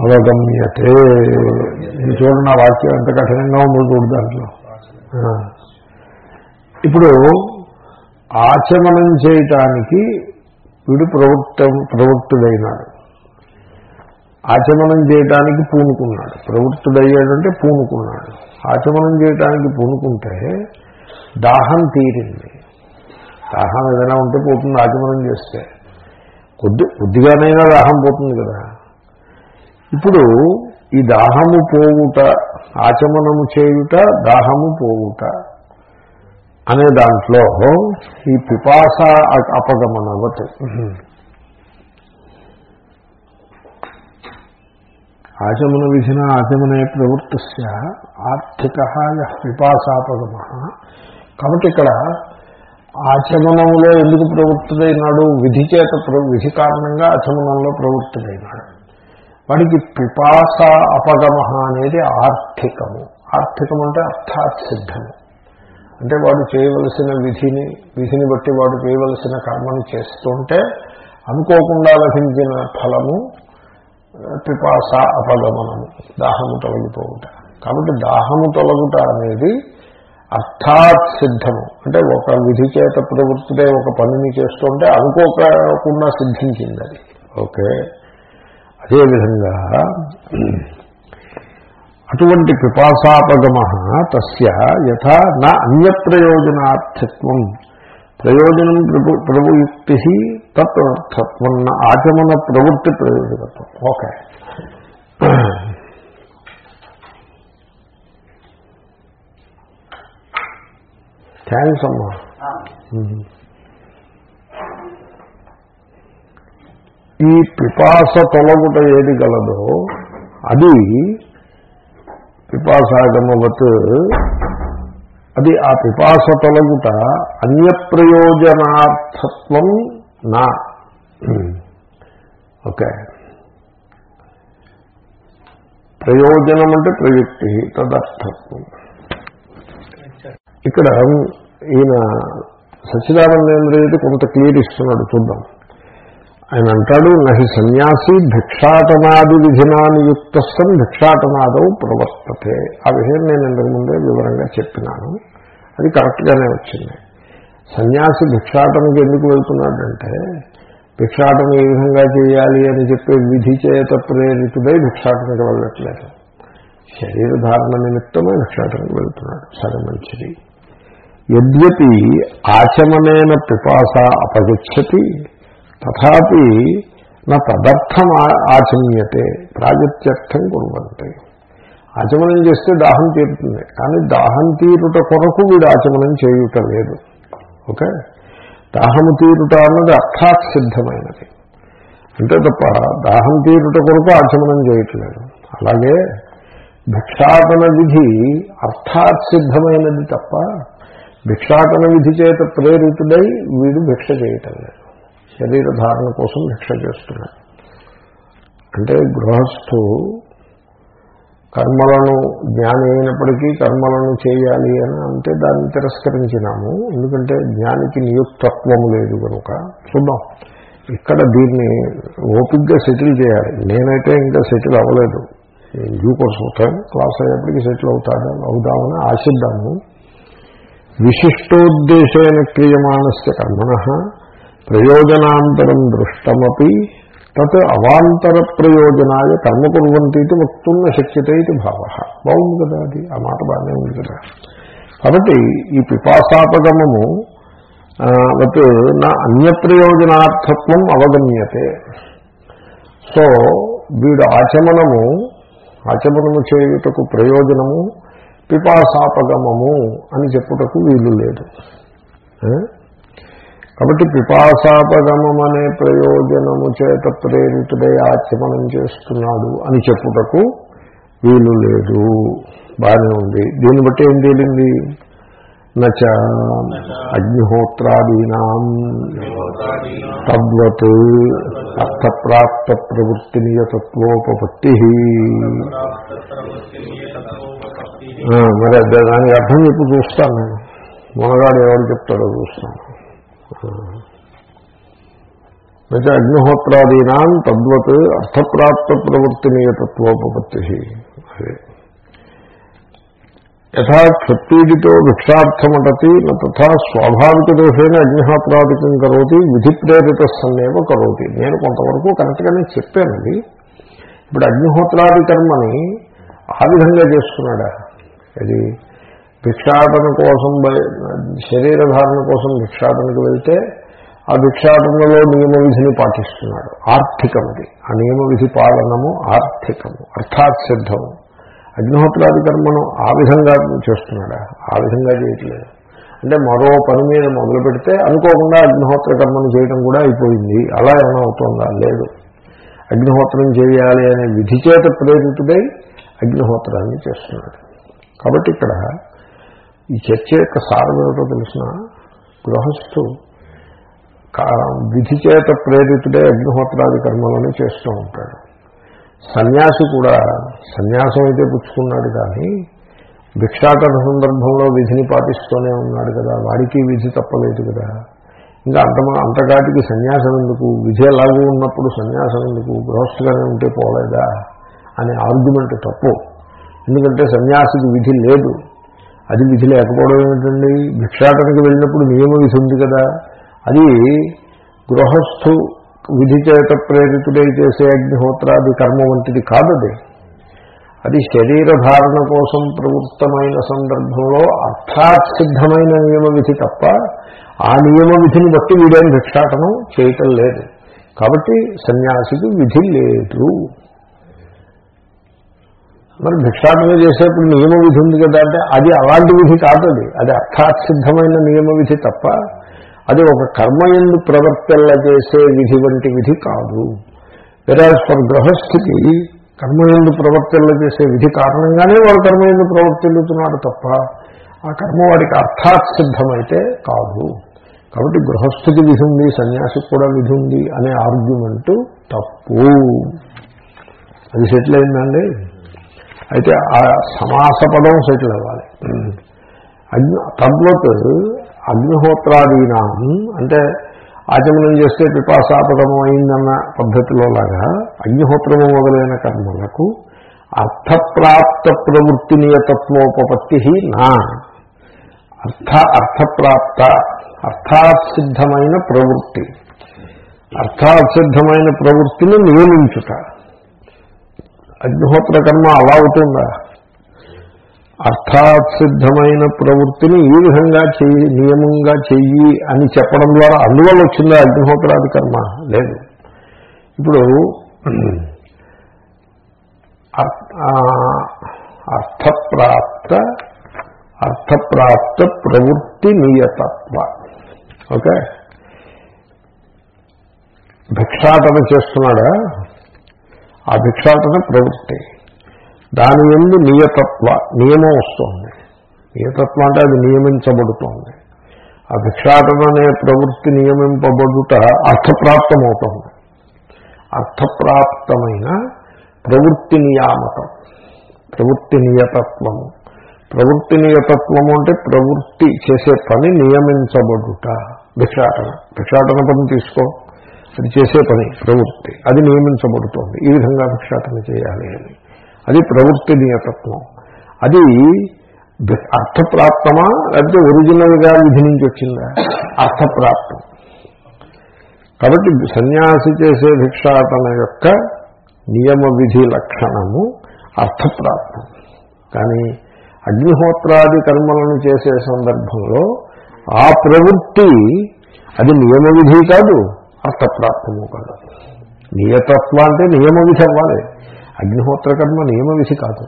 అవగమ్యతే. ఇది చూడండి ఆ వాక్యం ఎంత కఠినంగా ఉందో చూడు దాంట్లో. ఇప్పుడు ఆచమనం చేయటానికి వీడు ప్రవృత్త ప్రవృత్తుడైనాడు. ఆచమనం చేయటానికి పూనుకున్నాడు. ప్రవృత్తుడయ్యాడంటే పూనుకున్నాడు. ఆచమనం చేయటానికి పూనుకుంటే దాహం తీరింది. దాహం ఏదైనా ఉంటే పోతుంది ఆచమనం చేస్తే. కొద్ది కొద్దిగానైనా దాహం పోతుంది కదా. ఇప్పుడు ఈ దాహము పోవుట ఆచమనము చేయుట దాహము పోవుట అనే దాంట్లో ఈ పిపాస అపగమనవత్. ఆచమన విధిన ఆచమనే ప్రవృత్తిస్య ఆర్థిక పిపాసాపగమ. కాబట్టి ఇక్కడ ఆచమనంలో ఎందుకు ప్రవృత్తుడైనాడు? విధి చేత ప్ర- విధి కారణంగా ఆచమనంలో ప్రవృత్తుడైనాడు. వాడికి పిపాస అపగమ అనేది ఆర్థికము. ఆర్థికం అంటే అర్థాత్సిద్ధము అంటే వాడు చేయవలసిన విధిని విధిని బట్టి వాడు చేయవలసిన కర్మను చేస్తుంటే అనుకోకుండా లభించిన ఫలము పిపాస అపగమనము దాహము తొలగిపోవుట. కాబట్టి దాహము తొలగుట అనేది అర్థాత్ సిద్ధము. అంటే ఒక విధి చేత ప్రవృత్తిదే ఒక పనిని చేస్తుంటే అనుకోకుండా సిద్ధించింది అది. ఓకే. అదేవిధంగా అటువంటి పిపాసాపగమ తస్య యథా నా అన్యప్రయోజనార్థత్వం. ప్రయోజనం ప్రభు ప్రభుయుక్తి తత్వర్థత్వం న ఆచమన ప్రవృత్తి ప్రయోజకత్వం ఓకే. థ్యాంక్స్ అమ్మా. ఈ పిపాస తొలగుట ఏది గలదో అది పిపాసాగమవత్ అది ఆ పిపాస తొలగుట అన్యప్రయోజనార్థత్వం నా. ఓకే. ప్రయోజనం అంటే ప్రయుక్తి తదర్థత్వం. ఇక్కడ ఈయన సచ్చిదానందేంద్రయుడు కొంత క్లియర్ ఇస్తున్నాడు చూద్దాం. ఆయన అంటాడు నహి సన్యాసి భిక్షాటనాది విధినాన్ని యుక్త సన్ భిక్షాటనాదవు ప్రవర్తతే. ఆ విషయం నేను ఇంతకు ముందే వివరంగా చెప్పినాను. అది కరెక్ట్గానే వచ్చింది. సన్యాసి భిక్షాటనకి ఎందుకు వెళ్తున్నాడంటే భిక్షాటన ఏ విధంగా చేయాలి అని చెప్పే విధి చేత ప్రేరితుడై భిక్షాటనకి వెళ్ళట్లేదు. శరీరధారణ నిమిత్తమే భిక్షాటనకి వెళ్తున్నాడు. సరే మంచిది. యద్యపి ఆచమనేన పిపాస అపగచ్చతి తథాపి నా తదర్థం ఆచమ్యతే ప్రాగత్యర్థం కురువంతే. ఆచమనం చేస్తే దాహం తీరుతుంది కానీ దాహం తీరుట కొరకు వీడు ఆచమనం చేయుట లేదు. ఓకే? దాహము తీరుట అన్నది అర్థాత్ సిద్ధమైనది. అంతే తప్ప దాహం తీరుట కొరకు ఆచమనం చేయట్లేదు. అలాగే భిక్షాటన విధి అర్థాత్ సిద్ధమైనది తప్ప భిక్షాటన విధి చేత ప్రేరితుడై వీడు భిక్ష చేయటం లేదు. శరీర ధారణ కోసం భిక్ష చేస్తున్నాడు అంటే గృహస్థు కర్మలను జ్ఞాని అయినప్పటికీ కర్మలను చేయాలి అని అంటే దాన్ని తిరస్కరించినాము. ఎందుకంటే జ్ఞానికి నియుక్తత్వము లేదు కనుక చూద్దాం. ఇక్కడ దీన్ని ఓపిక్గా సెటిల్ చేయాలి. నేనైతే ఇంకా సెటిల్ అవ్వలేదు. డ్యూ కోర్స్ అవుతాను క్లాస్ అయ్యేప్పటికీ సెటిల్ అవుతాను అవుదామని ఆశిద్దాము. విశిష్టోద్దేశమైన క్రియమాణస్య కర్మణ ప్రయోజనాంతరం దృష్టమీ తత్ అవాంతర ప్రయోజనాయ కర్మ కుర్వంతి ఇది వక్తున్న శక్యత ఇది భావ. బాగుంది కదా అది. ఆ మాట బాగానే ఉంది కదా. కాబట్టి ఈ పిపాసాపగమము వత్ నా అన్యప్రయోజనార్థత్వం అవగమ్యతే. సో వీడు ఆచమనము ఆచమనము చేయుటకు ప్రయోజనము పిపాసాపగమము అని చెప్పుటకు వీలు లేదు. కాబట్టి పిపాసాపగమం అనే ప్రయోజనము చేత ప్రేరితుడై ఆచమనం చేస్తున్నాడు అని చెప్పుటకు వీలు లేదు. బాగానే ఉంది. దీన్ని బట్టి ఏం తేలింది? నచ అగ్నిహోత్రాదీనాం తద్వత్ అర్థప్రాప్త ప్రవృత్తి నియతత్వోపపత్తి మరి దానికి అర్థం చెప్పి చూస్తాను. నేను మొనగాడు ఎవరు చెప్తాడో చూస్తాను. అయితే అగ్నిహోత్రాదీనాం తద్వత్ అర్థప్రాప్త ప్రవృత్తి నియతత్వోపపత్తి అదే. యథా క్షత్రీడితో భిక్షార్థమటతి తథా స్వాభావిక దోషేణ అగ్నిహోత్రాదికం కరోతి విధి ప్రేరిత సన్నేవ కరోతి. నేను కొంతవరకు కరెక్ట్గానే చెప్పానండి. ఇప్పుడు అగ్నిహోత్రాది కర్మని ఆ విధంగా చేసుకున్నాడా? అది భిక్షాటన కోసం శరీరధారణ కోసం భిక్షాటనకు వెళ్తే ఆ భిక్షాటనలో నియమ విధిని పాటిస్తున్నాడు. ఆర్థికమది. ఆ నియమ విధి పాలనము ఆర్థికము అర్థాత్ సిద్ధము. అగ్నిహోత్రాది కర్మను ఆ విధంగా చేస్తున్నాడా? ఆ విధంగా చేయట్లేదు. అంటే మరో పని మీద మొదలు పెడితే అనుకోకుండా అగ్నిహోత్ర కర్మను చేయడం కూడా అయిపోయింది. అలా ఏమైనా అవుతుందా? లేదు. అగ్నిహోత్రం చేయాలి అనే విధి చేత ప్రేరితుడై అగ్నిహోత్రాన్ని చేస్తున్నాడు. కాబట్టి ఇక్కడ ఈ చర్చ యొక్క సారం ఏమిటో తెలిసిన గృహస్థు కా- విధి చేత ప్రేరితుడే అగ్నిహోత్రాది కర్మలను చేస్తూ ఉంటాడు. సన్యాసి కూడా సన్యాసం అయితే పుచ్చుకున్నాడు కానీ భిక్షాటన సందర్భంలో విధిని పాటిస్తూనే ఉన్నాడు కదా వాడికి విధి తప్పలేదు కదా. ఇంకా అంత అంతకాటికి సన్యాసం ఎందుకు? విధి ఎలాగూ ఉన్నప్పుడు సన్యాసం ఎందుకు? గృహస్థుగానే ఉంటే పోలేదా? అనే ఆర్గ్యుమెంట్ తప్పు. ఎందుకంటే సన్యాసికి విధి లేదు. అది విధి లేకపోవడం ఏమిటండి? భిక్షాటనకి వెళ్ళినప్పుడు నియమ విధి ఉంది కదా. అది గృహస్థు విధి చేత ప్రేరితుడై చేసే అగ్నిహోత్రాది కర్మ వంటిది కాదది. అది శరీర ధారణ కోసం ప్రవృత్తమైన సందర్భంలో అర్థాత్ సిద్ధమైన నియమ విధి తప్ప ఆ నియమ విధిని బట్టి వీడేం భిక్షాటనం చేయటం లేదు. కాబట్టి సన్యాసికి విధి లేదు. మరి భిక్షాటన చేసేప్పుడు నియమ విధి ఉంది కదా అంటే అది అలాంటి విధి కాదు అది. అది అర్థాత్ సిద్ధమైన నియమ విధి తప్ప అది ఒక కర్మ ఎందు ప్రవర్తన చేసే విధి వంటి విధి కాదు. వెరాజ్ ఫర్ గృహస్థితి కర్మ ఎందు ప్రవర్తన చేసే విధి కారణంగానే వాడు కర్మ ఎందు ప్రవర్తిల్లుతున్నాడు తప్ప ఆ కర్మ వాడికి అర్థాత్ సిద్ధమైతే కాదు. కాబట్టి గృహస్థితి విధి ఉంది సన్యాసికి కూడా విధి ఉంది అనే ఆర్గ్యుమెంటు తప్పు. అది సెటిల్ అయిందండి అయితే ఆ సమాస పదం సెటిల్ అవ్వాలి. అగ్ని తద్వత్ అగ్నిహోత్రాదీనాం అంటే ఆచమనం చేస్తే పిపాసాపదము అయిందన్న పద్ధతిలో లాగా అగ్నిహోత్రము మొదలైన కర్మలకు అర్థప్రాప్త ప్రవృత్తి నియతత్వోపపత్తి నా. అర్థ అర్థప్రాప్త అర్థాసిద్ధమైన ప్రవృత్తి. అర్థాసిద్ధమైన ప్రవృత్తిని నియమించుట. అగ్నిహోత్ర కర్మ అలా అవుతుందా? అర్థాత్సిద్ధమైన ప్రవృత్తిని ఈ విధంగా చెయ్యి నియమంగా చెయ్యి అని చెప్పడం ద్వారా అందువల్ల వచ్చిందా అగ్నిహోత్రాది కర్మ? లేదు. ఇప్పుడు అర్థప్రాప్త అర్థప్రాప్త ప్రవృత్తి నియతత్వ. ఓకే? భిక్షాటన చేస్తున్నాడా? ఆ భిక్షాటన ప్రవృత్తి. దాని ఎందు నియతత్వ నియమం వస్తుంది. నియతత్వం అంటే అది నియమించబడుతోంది. ఆ భిక్షాటన అనే ప్రవృత్తి నియమింపబడుట అర్థప్రాప్తమవుతుంది. అర్థప్రాప్తమైన ప్రవృత్తి నియామకం ప్రవృత్తి నియతత్వము. ప్రవృత్తి నియతత్వము అంటే ప్రవృత్తి చేసే పని నియమించబడుట. భిక్షాటన. భిక్షాటన పని తీసుకో. అది చేసే పని ప్రవృత్తి. అది నియమించబడుతోంది. ఈ విధంగా భిక్షాటన చేయాలి అని. అది ప్రవృత్తి నియతత్వం. అది అర్థప్రాప్తమా? లేకపోతే ఒరిజినల్గా విధి నుంచి వచ్చిందా? అర్థప్రాప్తం. కాబట్టి సన్యాసి చేసే భిక్షాటన యొక్క నియమ విధి లక్షణము అర్థప్రాప్తం. కానీ అగ్నిహోత్రాది కర్మలను చేసే సందర్భంలో ఆ ప్రవృత్తి అది నియమ విధి కాదు. అర్థప్రాప్తము కాదు. నియతత్వ అంటే నియమ విధి అవ్వాలి. అగ్నిహోత్ర కర్మ నియమ విధి కాదు.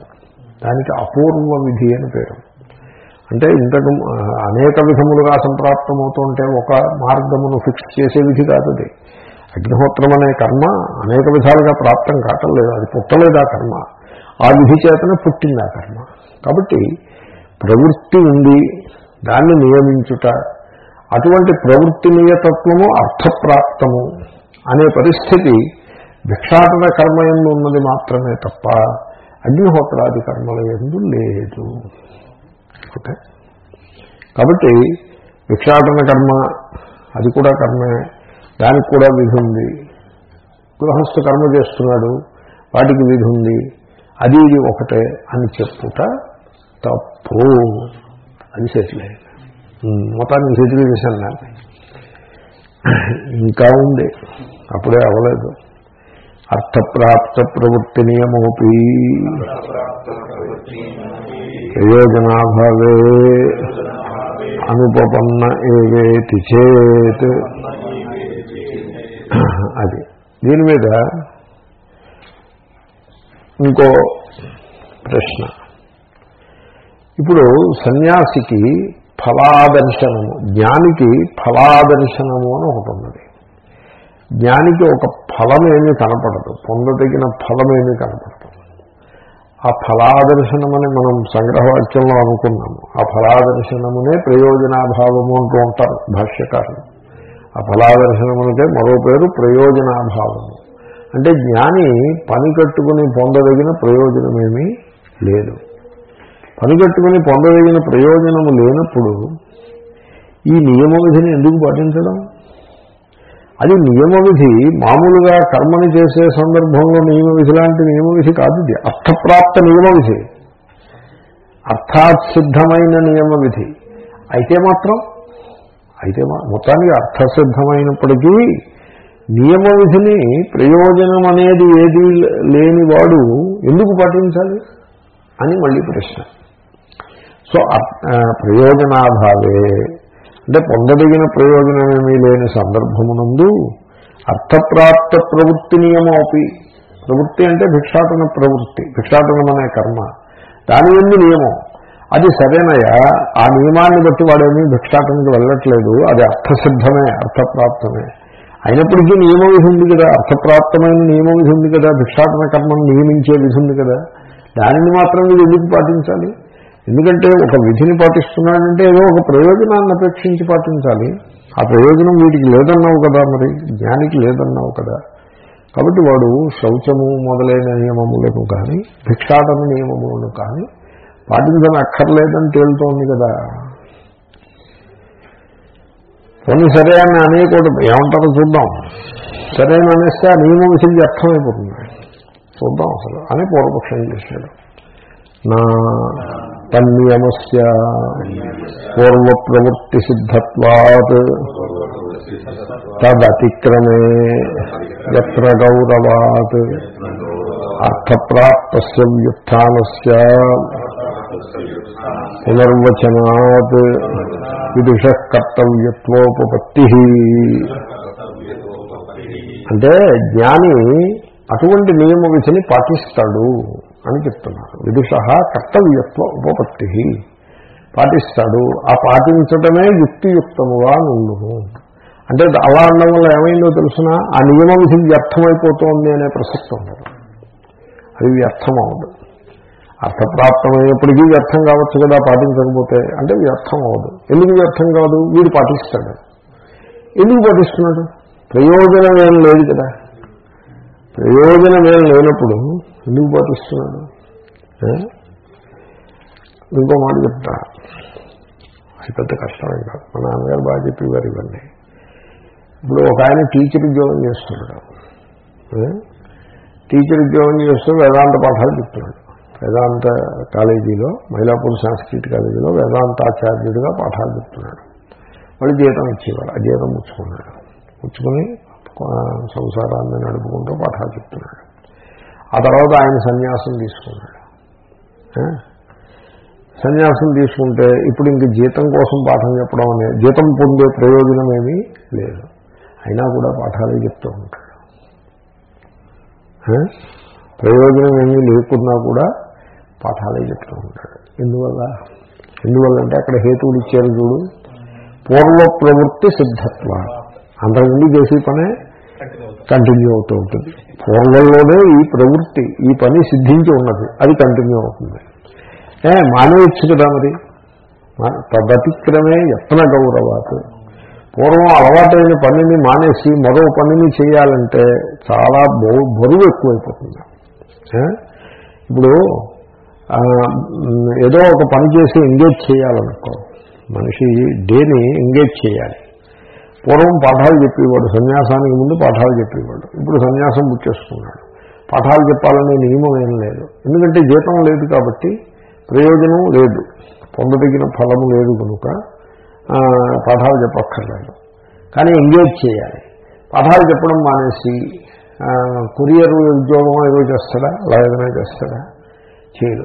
దానికి అపూర్వ విధి అని పేరు. అంటే ఇంతకు అనేక విధములుగా సంప్రాప్తమవుతుంటే ఒక మార్గమును ఫిక్స్ చేసే విధి కాదు అది. అగ్నిహోత్రం అనే కర్మ అనేక విధాలుగా ప్రాప్తం కావటం లేదు. అది పుట్టలేదు ఆ కర్మ. ఆ విధి చేతనే పుట్టింది ఆ కర్మ. కాబట్టి ప్రవృత్తి ఉంది. దాన్ని నియమించుట అటువంటి ప్రవృత్తినియతత్వము అర్థప్రాప్తము అనే పరిస్థితి భిక్షాటన కర్మ ఎందు ఉన్నది మాత్రమే తప్ప అగ్నిహోత్రాది కర్మల ఎందు లేదు. ఓకే? కాబట్టి భిక్షాటన కర్మ అది కూడా కర్మే దానికి కూడా విధి ఉంది. గృహస్థ కర్మ చేస్తున్నాడు వాటికి విధి ఉంది అది ఇది ఒకటే అని చెప్పుట తప్పు. అది సెటిల్ అయింది. మొత్తానికి సెటిల్ చేశాను నేను ఇంకా ఉంది. అప్పుడే అవ్వలేదు. అర్థప్రాప్త ప్రవృత్తి నియమోపి ప్రయోజనాభావే. అనుపపన్న ఏవేతి చేత్. అది. దీని మీద ఇంకో ప్రశ్న. ఇప్పుడు సన్యాసికి ఫలాదర్శనము. జ్ఞానికి ఫలాదర్శనము అని ఒకటి ఉన్నది. జ్ఞానికి ఒక ఫలమేమీ కనపడదు. పొందదగిన ఫలమేమీ కనపడదు. ఆ ఫలాదర్శనమని మనం సంగ్రహవాక్యంలో అనుకున్నాము. ఆ ఫలాదర్శనమునే ప్రయోజనాభావము అంటూ ఉంటారు భాష్యకారులు. ఆ ఫలాదర్శనమునికే మరో పేరు ప్రయోజనాభావము. అంటే జ్ఞాని పని కట్టుకుని పొందదగిన ప్రయోజనమేమీ లేదు. పనిగట్టుకుని పొందదగిన ప్రయోజనము లేనప్పుడు ఈ నియమ విధిని ఎందుకు పాటించడం? అది నియమ విధి మామూలుగా కర్మని చేసే సందర్భంలో నియమ విధి లాంటి నియమ విధి కాదు ఇది. అర్థప్రాప్త నియమ విధి అర్థాత్ సిద్ధమైన నియమ విధి అయితే మాత్రం అయితే మొత్తానికి అర్థసిద్ధమైనప్పటికీ నియమ విధిని ప్రయోజనం అనేది ఏది లేనివాడు ఎందుకు పాటించాలి? అని మళ్ళీ ప్రశ్న. సో అర్- ప్రయోజనాభావే. అంటే పొందదగిన ప్రయోజనమేమీ లేని సందర్భమునందు అర్థప్రాప్త ప్రవృత్తి నియమోపి. ప్రవృత్తి అంటే భిక్షాటన ప్రవృత్తి. భిక్షాటనం అనే కర్మ. దాని ఎందు నియమం. అది సరేనయా ఆ నియమాన్ని బట్టి వాడేమీ భిక్షాటనకి వెళ్ళట్లేదు. అది అర్థసిద్ధమే అర్థప్రాప్తమే. అయినప్పటికీ నియమ విధి ఉంది కదా. అర్థప్రాప్తమైన నియమ విధి ఉంది కదా. భిక్షాటన కర్మను నియమించే విధి ఉంది కదా. దానిని మాత్రం మీరు ఎందుకు పాటించాలి? ఎందుకంటే ఒక విధిని పాటిస్తున్నాడంటే ఏదో ఒక ప్రయోజనాన్ని అపేక్షించి పాటించాలి. ఆ ప్రయోజనం వీటికి లేదన్నావు కదా మరి జ్ఞానికి లేదన్నావు కదా. కాబట్టి వాడు శౌచము మొదలైన నియమములను కానీ భిక్షాటన నియమములను కానీ పాటించని అక్కర్లేదని తేలుతోంది కదా. కొన్ని సరే అని అనేయకూడదు. ఏమంటారో చూద్దాం. సరే అని అనేస్తే ఆ నియమం విసిగి అర్థమైపోతుంది. చూద్దాం అసలు అని పూర్వపక్షం చేశాడు. నా తన్నియమస్ పూర్వ ప్రవృత్తి సిద్ధత్వాత్ తదతిక్రమే ఎత్ర గౌరవాత్. అర్థప్రాప్త వ్యుత్నస్య పునర్వచనాత్. విదుష కర్తవ్యత్వోపత్తి అంటే జ్ఞాని అటువంటి నియమ విధిని పాటిస్తాడు. అని చెప్తున్నారు. విదుష కర్తవ్యత్వ ఉపపత్తి. పాటిస్తాడు. ఆ పాటించటమే యుక్తియుక్తముగా నుండును. అంటే అలా అనడం వల్ల ఏమైందో తెలుసిన? ఆ నియమ విధి వ్యర్థమైపోతోంది అనే ప్రసక్తి ఉండదు. అది వ్యర్థం అర్థప్రాప్తమైనప్పటికీ వ్యర్థం కావచ్చు కదా పాటించకపోతే. అంటే వ్యర్థం అవదు ఎందుకు వ్యర్థం కాదు? వీడు పాటిస్తాడు. ఎందుకు పాటిస్తున్నాడు? ప్రయోజనం ఏం లేదు కదా. ప్రయోజనం ఏం లేనప్పుడు ఎందుకు పాటిస్తున్నాడు? ఇంకో మాట చెప్తా. అది పెద్ద కష్టమే కాదు. మా నాన్నగారు బాగా చెప్పేవారు ఇవన్నీ. ఇప్పుడు ఒక ఆయన టీచర్ ఉద్యోగం చేస్తున్నాడు. టీచర్ ఉద్యోగం చేస్తూ వేదాంత పాఠాలు చెప్తున్నాడు. వేదాంత కాలేజీలో మైలాపూర్ సాంస్కృతిక కాలేజీలో వేదాంతాచార్యుడిగా పాఠాలు చెప్తున్నాడు. వాళ్ళు జీతం ఇచ్చేవాడు. ఆ జీతం పుచ్చుకున్నాడు పుచ్చుకుని సంసారాన్ని నడుపుకుంటూ పాఠాలు చెప్తున్నాడు. ఆ తర్వాత ఆయన సన్యాసం తీసుకున్నాడు. సన్యాసం తీసుకుంటే ఇప్పుడు ఇంక జీతం కోసం పాఠం చెప్పడం అనే జీతం పొందే ప్రయోజనం ఏమీ లేదు. అయినా కూడా పాఠాలే చెప్తూ ఉంటాడు. ప్రయోజనం ఏమీ లేకున్నా కూడా పాఠాలే చెప్తూ ఉంటాడు. ఎందువల్ల? ఎందువల్ల అంటే అక్కడ హేతువులు ఇచ్చారు చూడు. పూర్వ ప్రవృత్తి సిద్ధత్వ. అంతకుముందు చేసే పనే కంటిన్యూ అవుతూ ఉంటుంది. పూర్వంలోనే ఈ ప్రవృత్తి ఈ పని సిద్ధించి ఉన్నది. అది కంటిన్యూ అవుతుంది. ఏ మానేయచ్చు కదా మరి? తదతిక్రమే యత్న గౌరవాత్. పూర్వం అలవాటైన పనిని మానేసి మరో పనిని చేయాలంటే చాలా బో- బరువు ఎక్కువైపోతుంది. ఇప్పుడు ఏదో ఒక పని చేసి ఎంగేజ్ చేయాలనుకో మనిషి డేని ఎంగేజ్ చేయాలి. పూర్వం పాఠాలు చెప్పేవాడు సన్యాసానికి ముందు పాఠాలు చెప్పేవాడు. ఇప్పుడు సన్యాసం పుచ్చేసుకున్నాడు పాఠాలు చెప్పాలనే నియమం ఏం లేదు. ఎందుకంటే జీతం లేదు కాబట్టి ప్రయోజనం లేదు. పొందదగిన ఫలము లేదు కనుక పాఠాలు చెప్పక్కర్లేదు. కానీ ఎంగేజ్ చేయాలి. పాఠాలు చెప్పడం మానేసి కొరియర్ ఉద్యోగం ఏదో చేస్తాడా అలా ఏదైనా చేస్తాడా? చేయడు.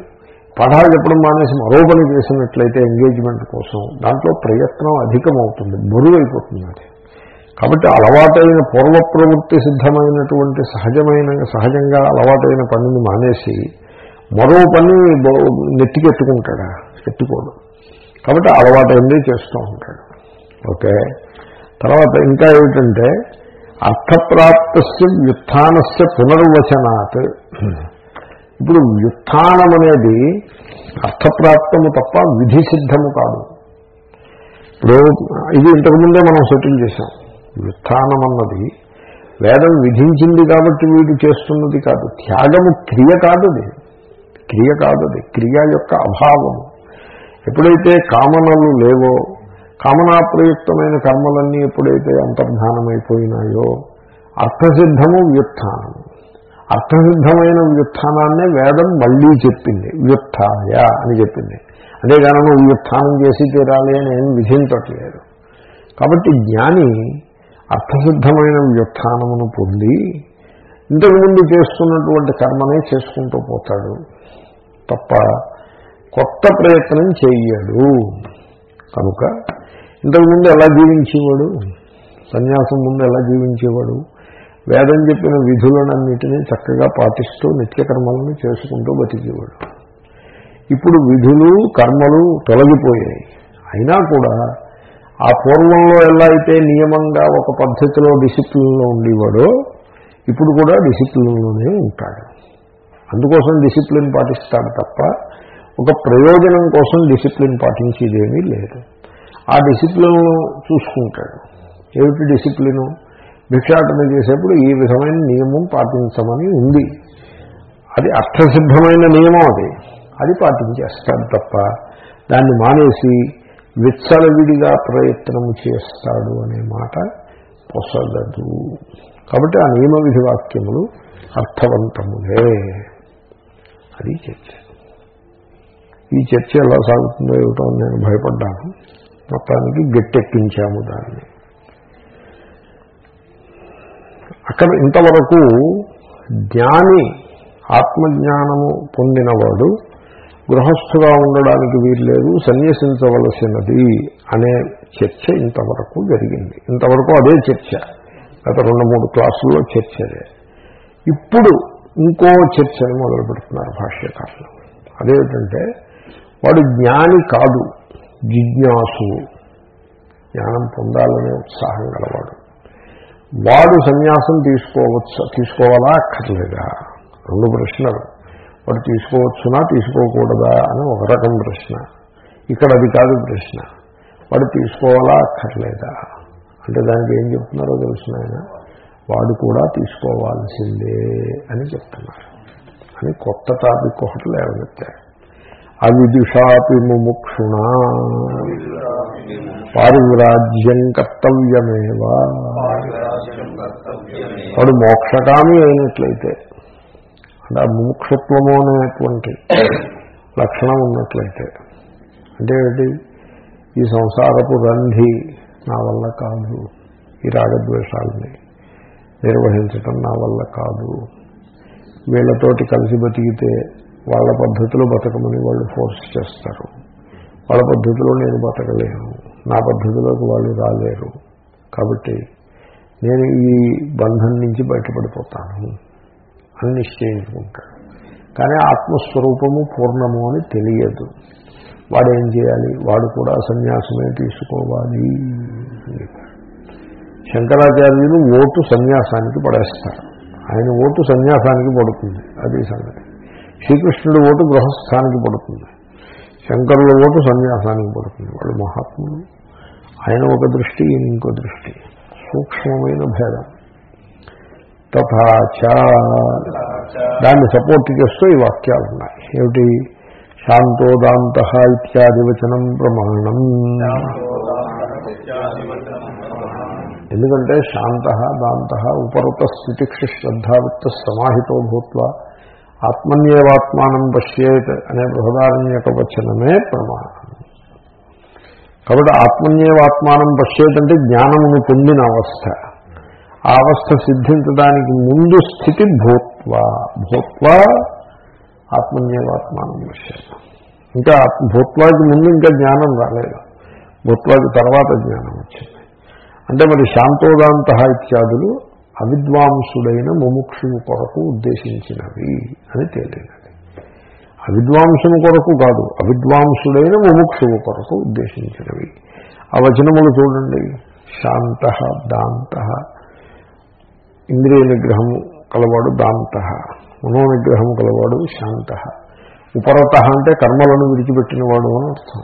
పాఠాలు చెప్పడం మానేసి మరో పని చేసినట్లయితే ఎంగేజ్మెంట్ కోసం దాంట్లో ప్రయత్నం అధికమవుతుంది బరువు అయిపోతుంది అది. కాబట్టి అలవాటైన పూర్వ ప్రవృత్తి సిద్ధమైనటువంటి సహజమైన సహజంగా అలవాటైన పనిని మానేసి మరో పని బ- నెత్తికెట్టుకుంటాడా ఎత్తుకోడు. కాబట్టి అలవాటైందే చేస్తూ ఉంటాడు. ఓకే. తర్వాత ఇంకా ఏమిటంటే అర్థప్రాప్తస్య వ్యుత్నస్య పునర్వచనాత్. ఇప్పుడు వ్యుత్నం అనేది అర్థప్రాప్తము తప్ప విధి సిద్ధము కాదు. ఇప్పుడు ఇది ఇంతకుముందే మనం సెటిల్ చేశాం. వ్యుత్థానం అన్నది వేదం విధించింది కాబట్టి వీడు చేస్తున్నది కాదు. త్యాగము క్రియ కాదుది. క్రియ కాదు అది క్రియ యొక్క అభావము. ఎప్పుడైతే కామనలు లేవో కామనాప్రయుక్తమైన కర్మలన్నీ ఎప్పుడైతే అంతర్ధానమైపోయినాయో అర్థసిద్ధము వ్యుత్నము అర్థసిద్ధమైన వ్యుత్థానాన్నే వేదం మళ్ళీ చెప్పింది. వ్యుత్థాయ అని చెప్పింది. అంతేగాని నువ్వు వ్యుత్థానం చేసి తీరాలి అని ఏం విధించట్లేదు కాబట్టి జ్ఞాని అర్థసిద్ధమైన వ్యుత్థానమును పొంది ఇంతకుముందు చేస్తున్నటువంటి కర్మనే చేసుకుంటూ పోతాడు. తప్ప కొత్త ప్రయత్నం చేయడు. కనుక ఇంతకుముందు ఎలా జీవించేవాడు? సన్యాసం ముందు ఎలా జీవించేవాడు? వేదం చెప్పిన విధులనన్నిటినీ చక్కగా పాటిస్తూ నిత్యకర్మలను చేసుకుంటూ బతికేవాడు. ఇప్పుడు విధులు కర్మలు తొలగిపోయాయి. అయినా కూడా ఆ పూర్వంలో ఎలా అయితే నియమంగా ఒక పద్ధతిలో డిసిప్లిన్లో ఉండేవాడో ఇప్పుడు కూడా డిసిప్లిన్లోనే ఉంటాడు. అందుకోసం డిసిప్లిన్ పాటిస్తాడు తప్ప ఒక ప్రయోజనం కోసం డిసిప్లిన్ పాటించేదేమీ లేదు. ఆ డిసిప్లిన్ చూసుకుంటాడు. ఏమిటి డిసిప్లిను? భిక్షాటన చేసేప్పుడు ఈ విధమైన నియమం పాటించమని ఉంది. అది అర్థసిద్ధమైన నియమం అది. అది పాటించేస్తాడు తప్ప దాన్ని మానేసి విచ్చలవిడిగా ప్రయత్నము చేస్తాడు అనే మాట పొసగదు. కాబట్టి ఆ నియమ విధి వాక్యములు అర్థవంతములే. అది చర్చ. ఈ చర్చ ఎలా సాగుతుందో ఏమిటో నేను భయపడ్డాను. మొత్తానికి గట్టెక్కించాము దాన్ని. అక్కడ ఇంతవరకు జ్ఞాని ఆత్మజ్ఞానము పొందినవాడు గృహస్థుగా ఉండడానికి వీల్లేదు సన్యసించవలసినది అనే చర్చ ఇంతవరకు జరిగింది. ఇంతవరకు అదే చర్చ. గత రెండు మూడు క్లాసుల్లో చర్చ అదే ఇప్పుడు ఇంకో చర్చని మొదలు పెడుతున్నారు భాష్యకారులు. అదేమిటంటే వాడు జ్ఞాని కాదు జిజ్ఞాసు జ్ఞానం పొందాలనే ఉత్సాహం గలవాడు. వాడు సన్యాసం తీసుకోవచ్చు తీసుకోవాలా అక్కర్లేదా? రెండు ప్రశ్నలు. వాడు తీసుకోవచ్చునా తీసుకోకూడదా అని ఒక రకం ప్రశ్న. ఇక్కడ అది కాదు ప్రశ్న. వాడు తీసుకోవాలా అక్కర్లేదా? అంటే దానికి ఏం చెప్తున్నారో తెలుసిన ఆయన వాడు కూడా తీసుకోవాల్సిందే అని చెప్తున్నారు. అని కొత్త టాపిక్ ఒకటి లేవనెత్తారు. అవిదుషాపి ముముక్షుణ. పారివ్రాజ్యం కర్తవ్యమేవా. వాడు మోక్షకామి అయినట్లయితే అంటే ఆ ముముక్షత్వము అనేటువంటి లక్షణం ఉన్నట్లయితే అంటే ఏంటి? ఈ సంసారపు రంధి నా వల్ల కాదు ఈ రాగద్వేషాలని నిర్వహించటం నా వల్ల కాదు. వీళ్ళతోటి కలిసి బతికితే వాళ్ళ పద్ధతిలో బతకమని వాళ్ళు ఫోర్స్ చేస్తారు. వాళ్ళ పద్ధతిలో నేను బతకలేను. నా పద్ధతిలోకి వాళ్ళు రాలేరు. కాబట్టి నేను ఈ బంధం నుంచి బయటపడిపోతాను అని నిశ్చయించుకుంటాడు. కానీ ఆత్మస్వరూపము పూర్ణము అని తెలియదు. వాడు ఏం చేయాలి? వాడు కూడా సన్యాసమే తీసుకోవాలి. శంకరాచార్యులు ఓటు సన్యాసానికి పడేస్తారు. ఆయన ఓటు సన్యాసానికి పడుతుంది. అది సంగతి. శ్రీకృష్ణుడి ఓటు గృహస్థానికి పడుతుంది. శంకరుల ఓటు సన్యాసానికి పడుతుంది. వాళ్ళు మహాత్ములు. ఆయన ఒక దృష్టి ఇంకో దృష్టి. సూక్ష్మమైన భేదం. తథాచ దాన్ని సపోర్ట్ చేస్తూ ఈ వాక్యాలు ఉన్నాయి. ఏమిటి? శాంతోదాంత ఇత్యాది వచనం ప్రమాణం. ఎందుకంటే శాంత దాంత ఉపరుత స్థితిక్ష శ్రద్ధావిత్త సమాహితో భూత్వ ఆత్మన్యేవాత్మానం పశ్యేత్ అనే బృహదారణ్యక వచనమే ప్రమాణం. కాబట్టి ఆత్మన్యేవాత్మానం పశ్యేత్ అంటే జ్ఞానమును పొందిన అవస్థ. ఆ అవస్థ సిద్ధించడానికి ముందు స్థితి భూత్వ. భూత్వ ఆత్మన్యేవాత్మానం పశ్యేత్. ఇంకా భూత్వాకి ముందు ఇంకా జ్ఞానం రాలేదు. భూత్వాకి తర్వాత జ్ఞానం వచ్చింది. అంటే మరి శాంతోదాంత ఇత్యాదులు అవిద్వాంసుడైన ముముక్షువు కొరకు ఉద్దేశించినవి అని తేలినది. అవిద్వాంసుని కొరకు కాదు అవిద్వాంసుడైన ముముక్షువు కొరకు ఉద్దేశించినవి. ఆ వచనములు చూడండి. శాంత దాంత. ఇంద్రియ నిగ్రహము కలవాడు దాంత. మనోనిగ్రహము కలవాడు శాంత. ఉపరత అంటే కర్మలను విడిచిపెట్టినవాడు అని అర్థం.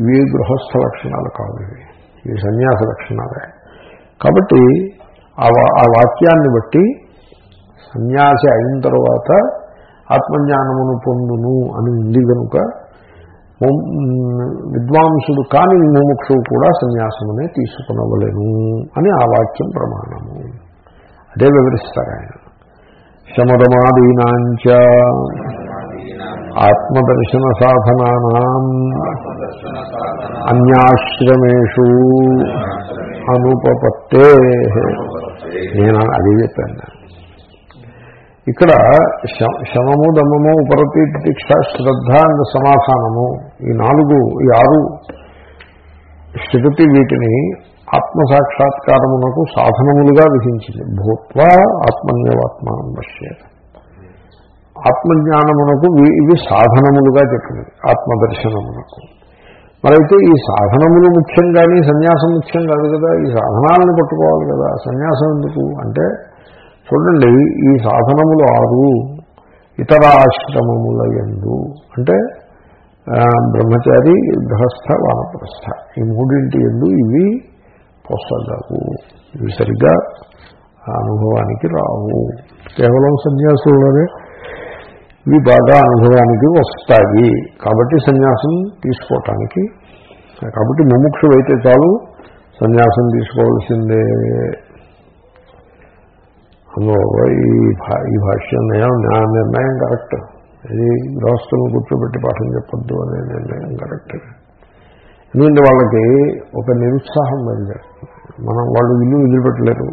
ఇవి గృహస్థ లక్షణాలు కావు ఇవి. ఇవి సన్యాస లక్షణాలే. కాబట్టి ఆ వాక్యాన్ని బట్టి సన్యాసి అయిన తర్వాత ఆత్మజ్ఞానమును పొందును అని ఉంది కనుక విద్వాంసుడు కాని ముముక్షువు కూడా సన్యాసమునే తీసుకునవలేను అని ఆ వాక్యం ప్రమాణము. అదే వివరిస్తారు ఆయన. శమదమాదీనాంచ ఆత్మదర్శన సాధనానా అన్యాశ్రమేషు అనుపపత్తే నేను అది చెప్పాను. ఇక్కడ శమము దమము ఉపరతి దీక్ష శ్రద్ధ అండ్ సమాధానము ఈ నాలుగు ఈ ఆరు శృతి వీటిని ఆత్మసాక్షాత్కారమునకు సాధనములుగా విధించింది. భూత్వ ఆత్మన్యవాత్మానం పశ్చేత ఆత్మజ్ఞానమునకు ఇవి సాధనములుగా చెప్పింది ఆత్మదర్శనమునకు. మరైతే ఈ సాధనములు ముఖ్యం కానీ సన్యాసం ముఖ్యం కాదు కదా ఈ సాధనాలను పట్టుకోవాలి కదా సన్యాసం ఎందుకు? అంటే చూడండి ఈ సాధనములు ఆరు ఇతర ఆశ్రమముల ఎందు అంటే బ్రహ్మచారి గృహస్థ వానప్రస్థ. ఈ మూడింటి ఎందు ఇవి పొసగవు ఇవి సరిగ్గా అనుభవానికి రావు. కేవలం సన్యాసుల్లోనే ఇవి బాగా అనుభవానికి వస్తాయి. కాబట్టి సన్యాసం తీసుకోవటానికి కాబట్టి ముముక్షు అయితే చాలు సన్యాసం తీసుకోవాల్సిందే. అందులో ఈ ఈ భాష్యం నా నిర్ణయం కరెక్ట్. ఇది గృహస్థులను కూర్చోబెట్టి పాఠం చెప్పొద్దు అనే నిర్ణయం కరెక్ట్. ఎందుకంటే వాళ్ళకి ఒక నిరుత్సాహం బయలుదేరుతుంది. మనం వాళ్ళు ఇల్లు వదిలిపెట్టలేరు.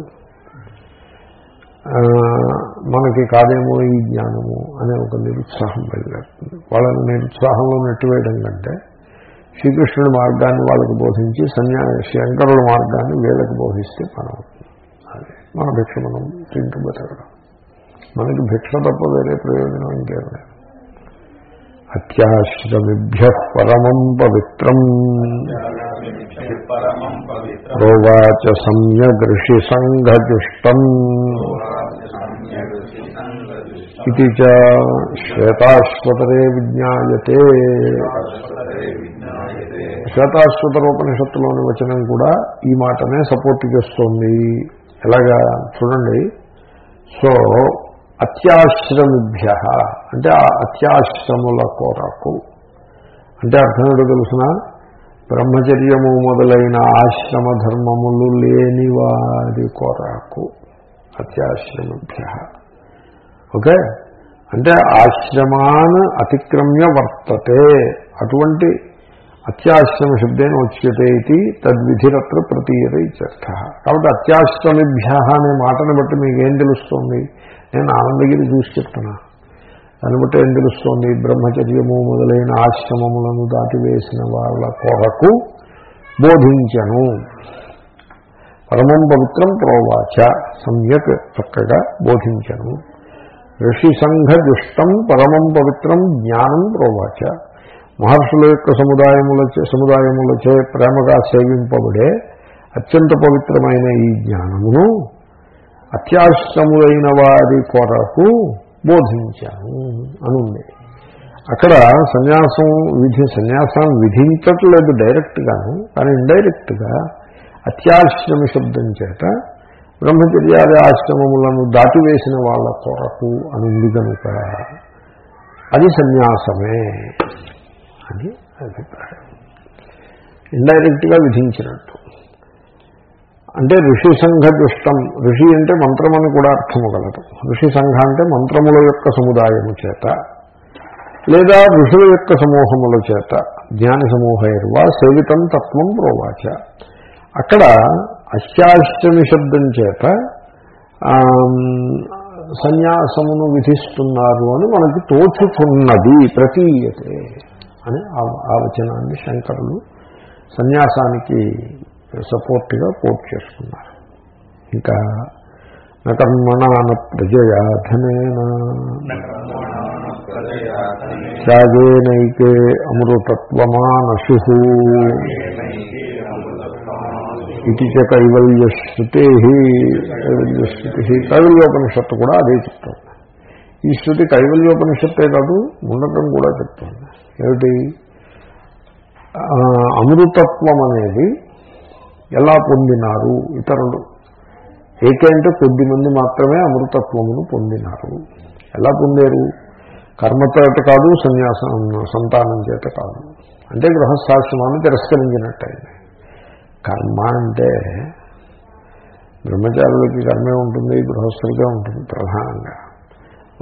మనకి కాదేమో ఈ జ్ఞానము అనే ఒక నిరుత్సాహం బయలుదేరుతుంది. వాళ్ళని నిరుత్సాహంలో నెట్టివేయడం కంటే శ్రీకృష్ణుడి మార్గాన్ని వాళ్ళకు బోధించి సన్యా శంకరుల మార్గాన్ని వీళ్ళకి బోధిస్తే మనం అవుతుంది మన భిక్ష మనం తింటూ బతకడం. మనకి భిక్ష తప్ప వేరే ప్రయోజనం ఇంకేం లేదు. అత్యాశ్రమిభ్య పరమం పవిత్రం. ప్రోవాచ సమ్యదృషి సంఘజుష్టం ఇది శ్వేతాశ్వతరే విజ్ఞాయతే శ్వేతాశ్వతరోపనిషత్తులోని వచనం కూడా ఈ మాటనే సపోర్ట్ చేస్తోంది. ఎలాగా? చూడండి. సో అత్యాశ్రమిభ్య. అంటే ఆ అత్యాశ్రముల కొరకు. అంటే అర్థం ఏంటో తెలుసిన? బ్రహ్మచర్యము మొదలైన ఆశ్రమ ధర్మములు లేని వారి కొరకు అత్యాశ్రమభ్య. ఓకే? అంటే ఆశ్రమాన్ అతిక్రమ్య వర్తతే. అటువంటి అత్యాశ్రమ శబ్దేన ఉచ్యతే ఇది తద్విధిరత్ర ప్రతీయత ఇత్యర్థ. కాబట్టి అత్యాశ్రమిభ్య అనే మాటను బట్టి మీకేం తెలుస్తుంది? నేను ఆనందగిరి చూసి చెప్తున్నా. దాన్ని బట్టి ఏం తెలుస్తోంది? బ్రహ్మచర్యము మొదలైన ఆశ్రమములను దాటివేసిన వాళ్ళ కొరకు బోధించను. పరమం పవిత్రం ప్రోవాచ సమ్యక్ చక్కగా బోధించను. ఋషి సంఘ దుష్టం పరమం పవిత్రం జ్ఞానం ప్రోవాచ. మహర్షుల యొక్క సముదాయములచే సముదాయములచే ప్రేమగా సేవింపబడే అత్యంత పవిత్రమైన ఈ జ్ఞానమును అత్యాశ్రములైన వారి కొరకు బోధించాను అనుంది అక్కడ సన్యాసం విధి సన్యాసం విధించట్లేదు డైరెక్ట్గాను కానీ ఇండైరెక్ట్గా అత్యాశ్రమ శబ్దం చేత బ్రహ్మచర్యాది ఆశ్రమములను దాటివేసిన వాళ్ళ కొరకు అనుంది కనుక అది సన్యాసమే అని అభిప్రాయం. ఇండైరెక్ట్గా విధించినట్టు. అంటే ఋషి సంఘ దుష్టం. ఋషి అంటే మంత్రమని కూడా అర్థము కలదు. ఋషి సంఘ అంటే మంత్రముల యొక్క సముదాయము చేత లేదా ఋషుల యొక్క సమూహముల చేత జ్ఞాన సమూహైర్వా సేవితం తత్వం ప్రోవాచ. అక్కడ అత్యాశ్రమి శబ్దం చేత సన్యాసమును విధిస్తున్నారు అని మనకి తోచుతున్నది ప్రతీయతే అని ఆ వచనాన్ని శంకరులు సన్యాసానికి సపోర్ట్గా కోట్ చేసుకున్నారు ఇంకా నకర్మణాన ప్రజయాధనేన త్యాగేనైకే అమృతత్వమానశు ఇది చ కైవల్యశ్రుతే కైవల్యశ్రుతి కైవల్యోపనిషత్తు కూడా అదే చెప్తుంది. ఈ శృతి కైవల్యోపనిషత్తే కాదు ఉండటం కూడా చెప్తుంది. ఏమిటి? అమృతత్వం అనేది ఎలా పొందినారు ఇతరులు? ఏకే అంటే కొద్ది మంది మాత్రమే అమృతత్వమును పొందినారు. ఎలా పొందారు? కర్మచేత కాదు సన్యాసం సంతానం చేత కాదు. అంటే గృహస్థాశ్రమాన్ని తిరస్కరించినట్టయింది. కర్మ అంటే బ్రహ్మచారులకి కర్మే ఉంటుంది గృహస్థులకే ఉంటుంది ప్రధానంగా.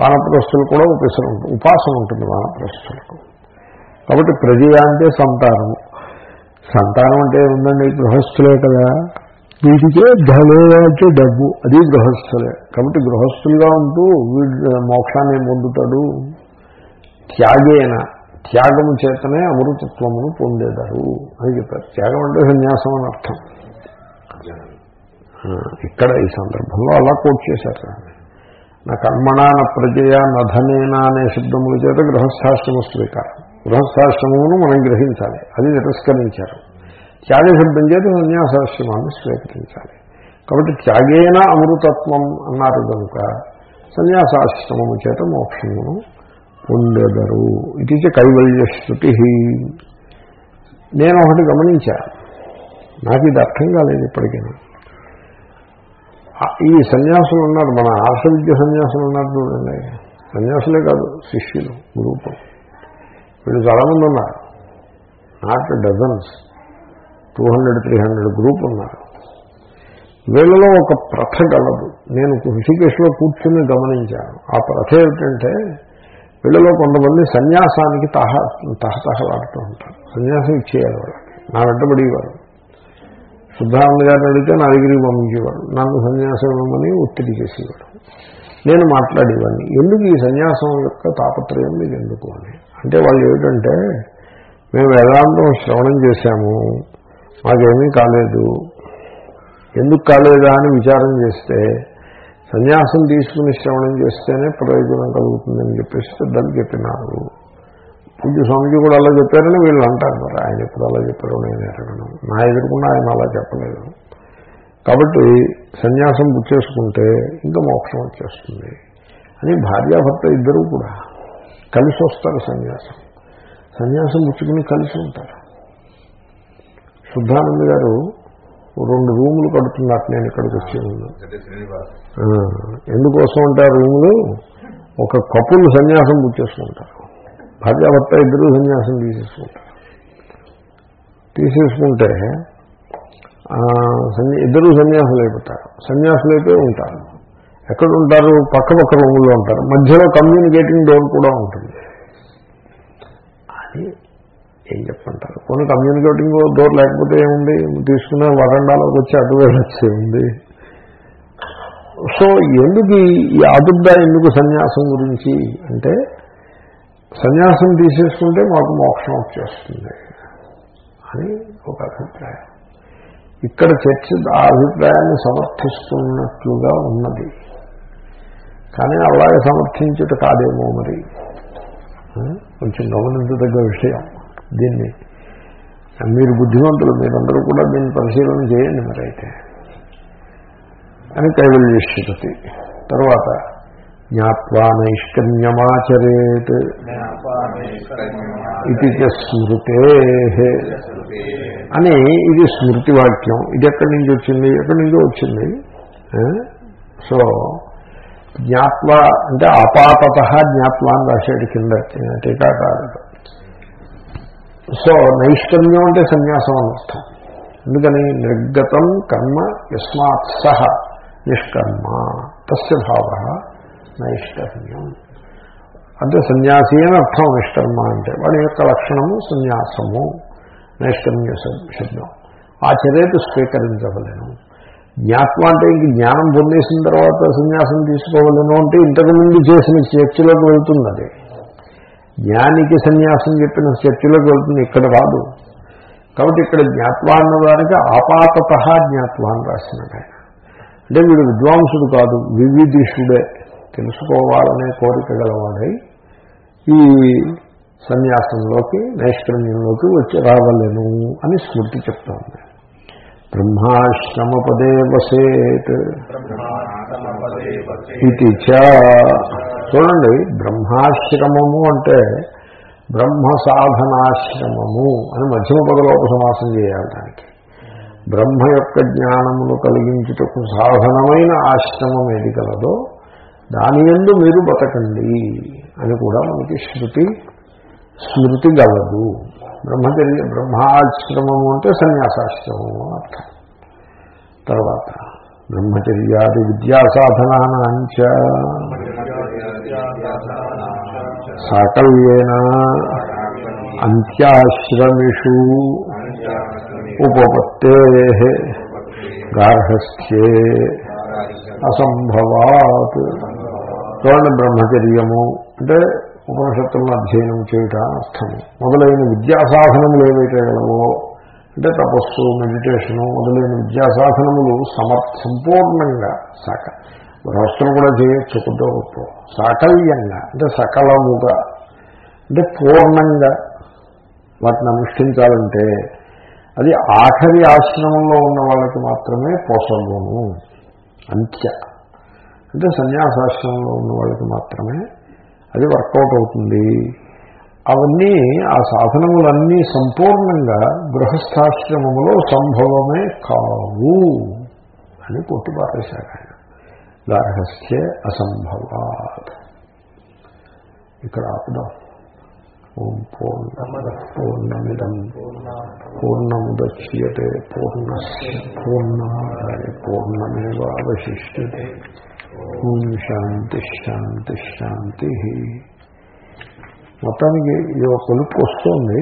వానప్రస్థులు కూడా ఉపసరం ఉంటుంది ఉపాసన ఉంటుంది వానప్రస్థులకు. కాబట్టి ప్రజయ అంటే సంతానము. సంతానం అంటే ఉందండి గృహస్థులే కదా. వీటికే ధనే అంటే డబ్బు. అది గృహస్థులే. కాబట్టి గృహస్థులుగా ఉంటూ వీడు మోక్షాన్ని పొందుతాడు. త్యాగేన. త్యాగము చేతనే అమృతత్వమును పొందేదారు అని చెప్పారు. త్యాగం అంటే సన్యాసం అని అర్థం. ఇక్కడ ఈ సందర్భంలో అలా కోట్ చేశారు. నా కర్మణ నా ప్రజయ నధనేనా అనే శబ్దముల చేత గృహస్థాశ్రమ స్వీకారం. గృహస్థాశ్రమమును మనం గ్రహించాలి. అది తిరస్కరించారు. త్యాగశబ్దం చేత సన్యాసాశ్రమాన్ని స్వీకరించాలి. కాబట్టి త్యాగేన అమృతత్వం అన్నారు కనుక సన్యాసాశ్రమము చేత మోక్షమును పొందెదరు. ఇది కైవల్య శృతి నేను ఒకటి గమనించా. నాకు ఇది అర్థం కాలేదు ఇప్పటికైనా. ఈ సన్యాసులు ఉన్నారు మన ఆర్ష విద్య సన్యాసులు ఉన్నారు చూడండి. సన్యాసులే కాదు శిష్యులు గ్రూపు వీళ్ళు చాలామంది ఉన్నారు. Not dozens two hundred three hundred group ఉన్నారు. వీళ్ళలో ఒక ప్రథ గలదు. నేను హృషికేశ్లో కూర్చుని గమనించాను. ఆ ప్రథ ఏమిటంటే వీళ్ళలో కొంతమంది సన్యాసానికి తహ తహతహలాడుతూ ఉంటారు. సన్యాసం ఇచ్చేయాలి వాళ్ళకి. నా వెంటబడేవారు శుద్ధానంద గారిని అడిగితే నా దగ్గరికి పంపించేవాడు నన్ను సన్యాసం ఇవ్వమని ఒత్తిడి చేసేవాడు నేను మాట్లాడేవాడిని. ఎందుకు ఈ సన్యాసం యొక్క తాపత్రయం మీకు ఎందుకు అని. అంటే వాళ్ళు ఏమిటంటే మేము వేదాంతం శ్రవణం చేశాము మాకేమీ కాలేదు. ఎందుకు కాలేదా అని విచారం చేస్తే సన్యాసం తీసుకుని శ్రవణం చేస్తేనే ప్రయోజనం కలుగుతుందని చెప్పేసి పెద్దలు చెప్పినారు. పూజ స్వామిజీ కూడా అలా చెప్పారని వీళ్ళు అంటారు మరి. ఆయన ఎప్పుడు అలా చెప్పారు నేను ఎరగను. నా ఎదురుకుండా ఆయన అలా చెప్పలేదు. కాబట్టి సన్యాసం బుక్ చేసుకుంటే ఇంకా మోక్షం వచ్చేస్తుంది. అని భార్యాభర్త ఇద్దరూ కూడా కలిసి వస్తారు సన్యాసం. సన్యాసం పుచ్చుకుని కలిసి ఉంటారు. శుద్ధానంద గారు రెండు రూములు కడుతున్నట్టు నేను ఇక్కడికి వచ్చి ఎందుకోసం ఉంటారు రూములు ఒక కపుల్ సన్యాసం పుచ్చేసుకుంటారు. భార్యాభర్త ఇద్దరు సన్యాసం తీసేసుకుంటారు. తీసేసుకుంటే ఇద్దరు సన్యాసులు అయిపోతారు సన్యాసులు అయిపోయి ఉంటారు. ఎక్కడ ఉంటారు పక్క పక్క రూముల్లో ఉంటారు. మధ్యలో కమ్యూనికేటింగ్ డోర్ కూడా ఉంటుంది. అది ఏం చెప్పంటారు కొన్ని కమ్యూనికేటింగ్ డోర్ లేకపోతే ఏముంది? తీసుకునే వరండాలోకి వచ్చి అటు వెళ్ళొచ్చే ఉంది సో ఎందుకు ఈ- ఈ ఆదుర్ద ఎందుకు సన్యాసం గురించి అంటే సన్యాసం తీసేసుకుంటే మాకు మోక్షం వచ్చేస్తుంది అని ఒక అభిప్రాయం. ఇక్కడ చర్చ ఆ అభిప్రాయాన్ని సమర్థిస్తున్నట్లుగా ఉన్నది. కానీ అలాగే సమర్థించుట కాదేమో మరి? కొంచెం గమనించదగ్గ విషయం. దీన్ని మీరు బుద్ధిమంతులు మీరందరూ కూడా దీన్ని పరిశీలన చేయండి మరి అయితే. అని కైవల్యశ్రుతి తర్వాత జ్ఞాత్వా నైష్కర్మ్యమాచరేత్ ఇది స్మృతే. అని ఇది స్మృతి వాక్యం ఇది ఎక్కడి నుంచి వచ్చింది? ఎక్కడి నుంచో వచ్చింది? సో జ్ఞాత్వ అంటే అపాతత జ్ఞాత్వ అని రాశాడు కింద టీకాకారుడు. సో నైష్కర్మ్యం అంటే సన్యాసం అనర్థం ఎందుకని? నిర్గతం కర్మ యస్మాత్ సహ నిష్కర్మ. తస్య భావ నైష్కర్మ్యం. అంటే సన్యాసి అని అర్థం నిష్కర్మ అంటే. వాడి యొక్క లక్షణము సన్యాసము నైష్కర్మ్య శబ్దం. ఆ చర్యకు స్వీకరించవలేను. జ్ఞాత్మ అంటే ఇంక జ్ఞానం పొందేసిన తర్వాత సన్యాసం తీసుకోవాలను అంటే ఇంతకుముందు చేసిన చర్చలోకి వెళ్తుంది అది. జ్ఞానికి సన్యాసం చెప్పిన చర్చలోకి వెళ్తుంది ఇక్కడ రాదు. కాబట్టి ఇక్కడ జ్ఞాత్వ అన్నదానికి ఆపాతత జ్ఞాత్వ అని రాసినాడు ఆయన. అంటే వీడు విద్వాంసుడు కాదు వివిధిషుడే. తెలుసుకోవాలనే కోరిక గలవాడై ఈ సన్యాసంలోకి నైష్కర్మ్యంలోకి వచ్చి రావలేను అని స్మృతి చెప్తోంది. బ్రహ్మాశ్రమపదే వసేత్. ఇది చ చూడండి బ్రహ్మాశ్రమము అంటే బ్రహ్మ సాధనాశ్రమము అని మధ్యమ పదలోప సమాసం చేయాలి దానికి. బ్రహ్మ యొక్క జ్ఞానమును కలిగించుటకు సాధనమైన ఆశ్రమం ఏది కలదో దాని ఎందు మీరు బతకండి అని కూడా మనకి శృతి స్మృతి గలదు. బ్రహ్మచర్య బ్రహ్మాశ్రమము అంటే సన్యాసాశ్రమము అర్థం. తర్వాత బ్రహ్మచర్యాది విద్యా సాధనానాంచ సాకల్యేన అంత్యాశ్రమిషు ఉపపత్తే గార్హస్థ్యే అసంభవాత్. చూడండి బ్రహ్మచర్యము అంటే ఉపనిషత్తులను అధ్యయనం చేయటం అర్థము మొదలైన విద్యాసాధనములు ఏవైతే గలవో అంటే తపస్సు మెడిటేషను మొదలైన విద్యాసాధనములు సమ సమర్ సంపూర్ణంగా సక గృహస్థులు కూడా చేయొచ్చు కొద్దో గొప్ప. సాకల్యంగా అంటే సకలముగా అంటే పూర్ణంగా వాటిని అనుష్ఠించాలంటే అది ఆఖరి ఆశ్రమంలో ఉన్న వాళ్ళకి మాత్రమే పోసగును అంత్య. అంటే సన్యాసాశ్రమంలో ఉన్న వాళ్ళకి మాత్రమే అది వర్కౌట్ అవుతుంది. అవన్నీ ఆ సాధనములన్నీ సంపూర్ణంగా గృహస్థాశ్రమములో సంభవమే కావు అని కొట్టిపారేశాడు ఆయన. గార్హస్థ్యే అసంభవాత్. ఇక్కడ ఆపుదాం. ఓం పూర్ణ పూర్ణమిదం పూర్ణముద్యతే పూర్ణస్ పూర్ణమాదాయ పూర్ణమేవాశిష్యతే ఓం శాంతి శాంతి శాంతి. మొత్తానికి ఇది ఒక కొలుపు వస్తుంది.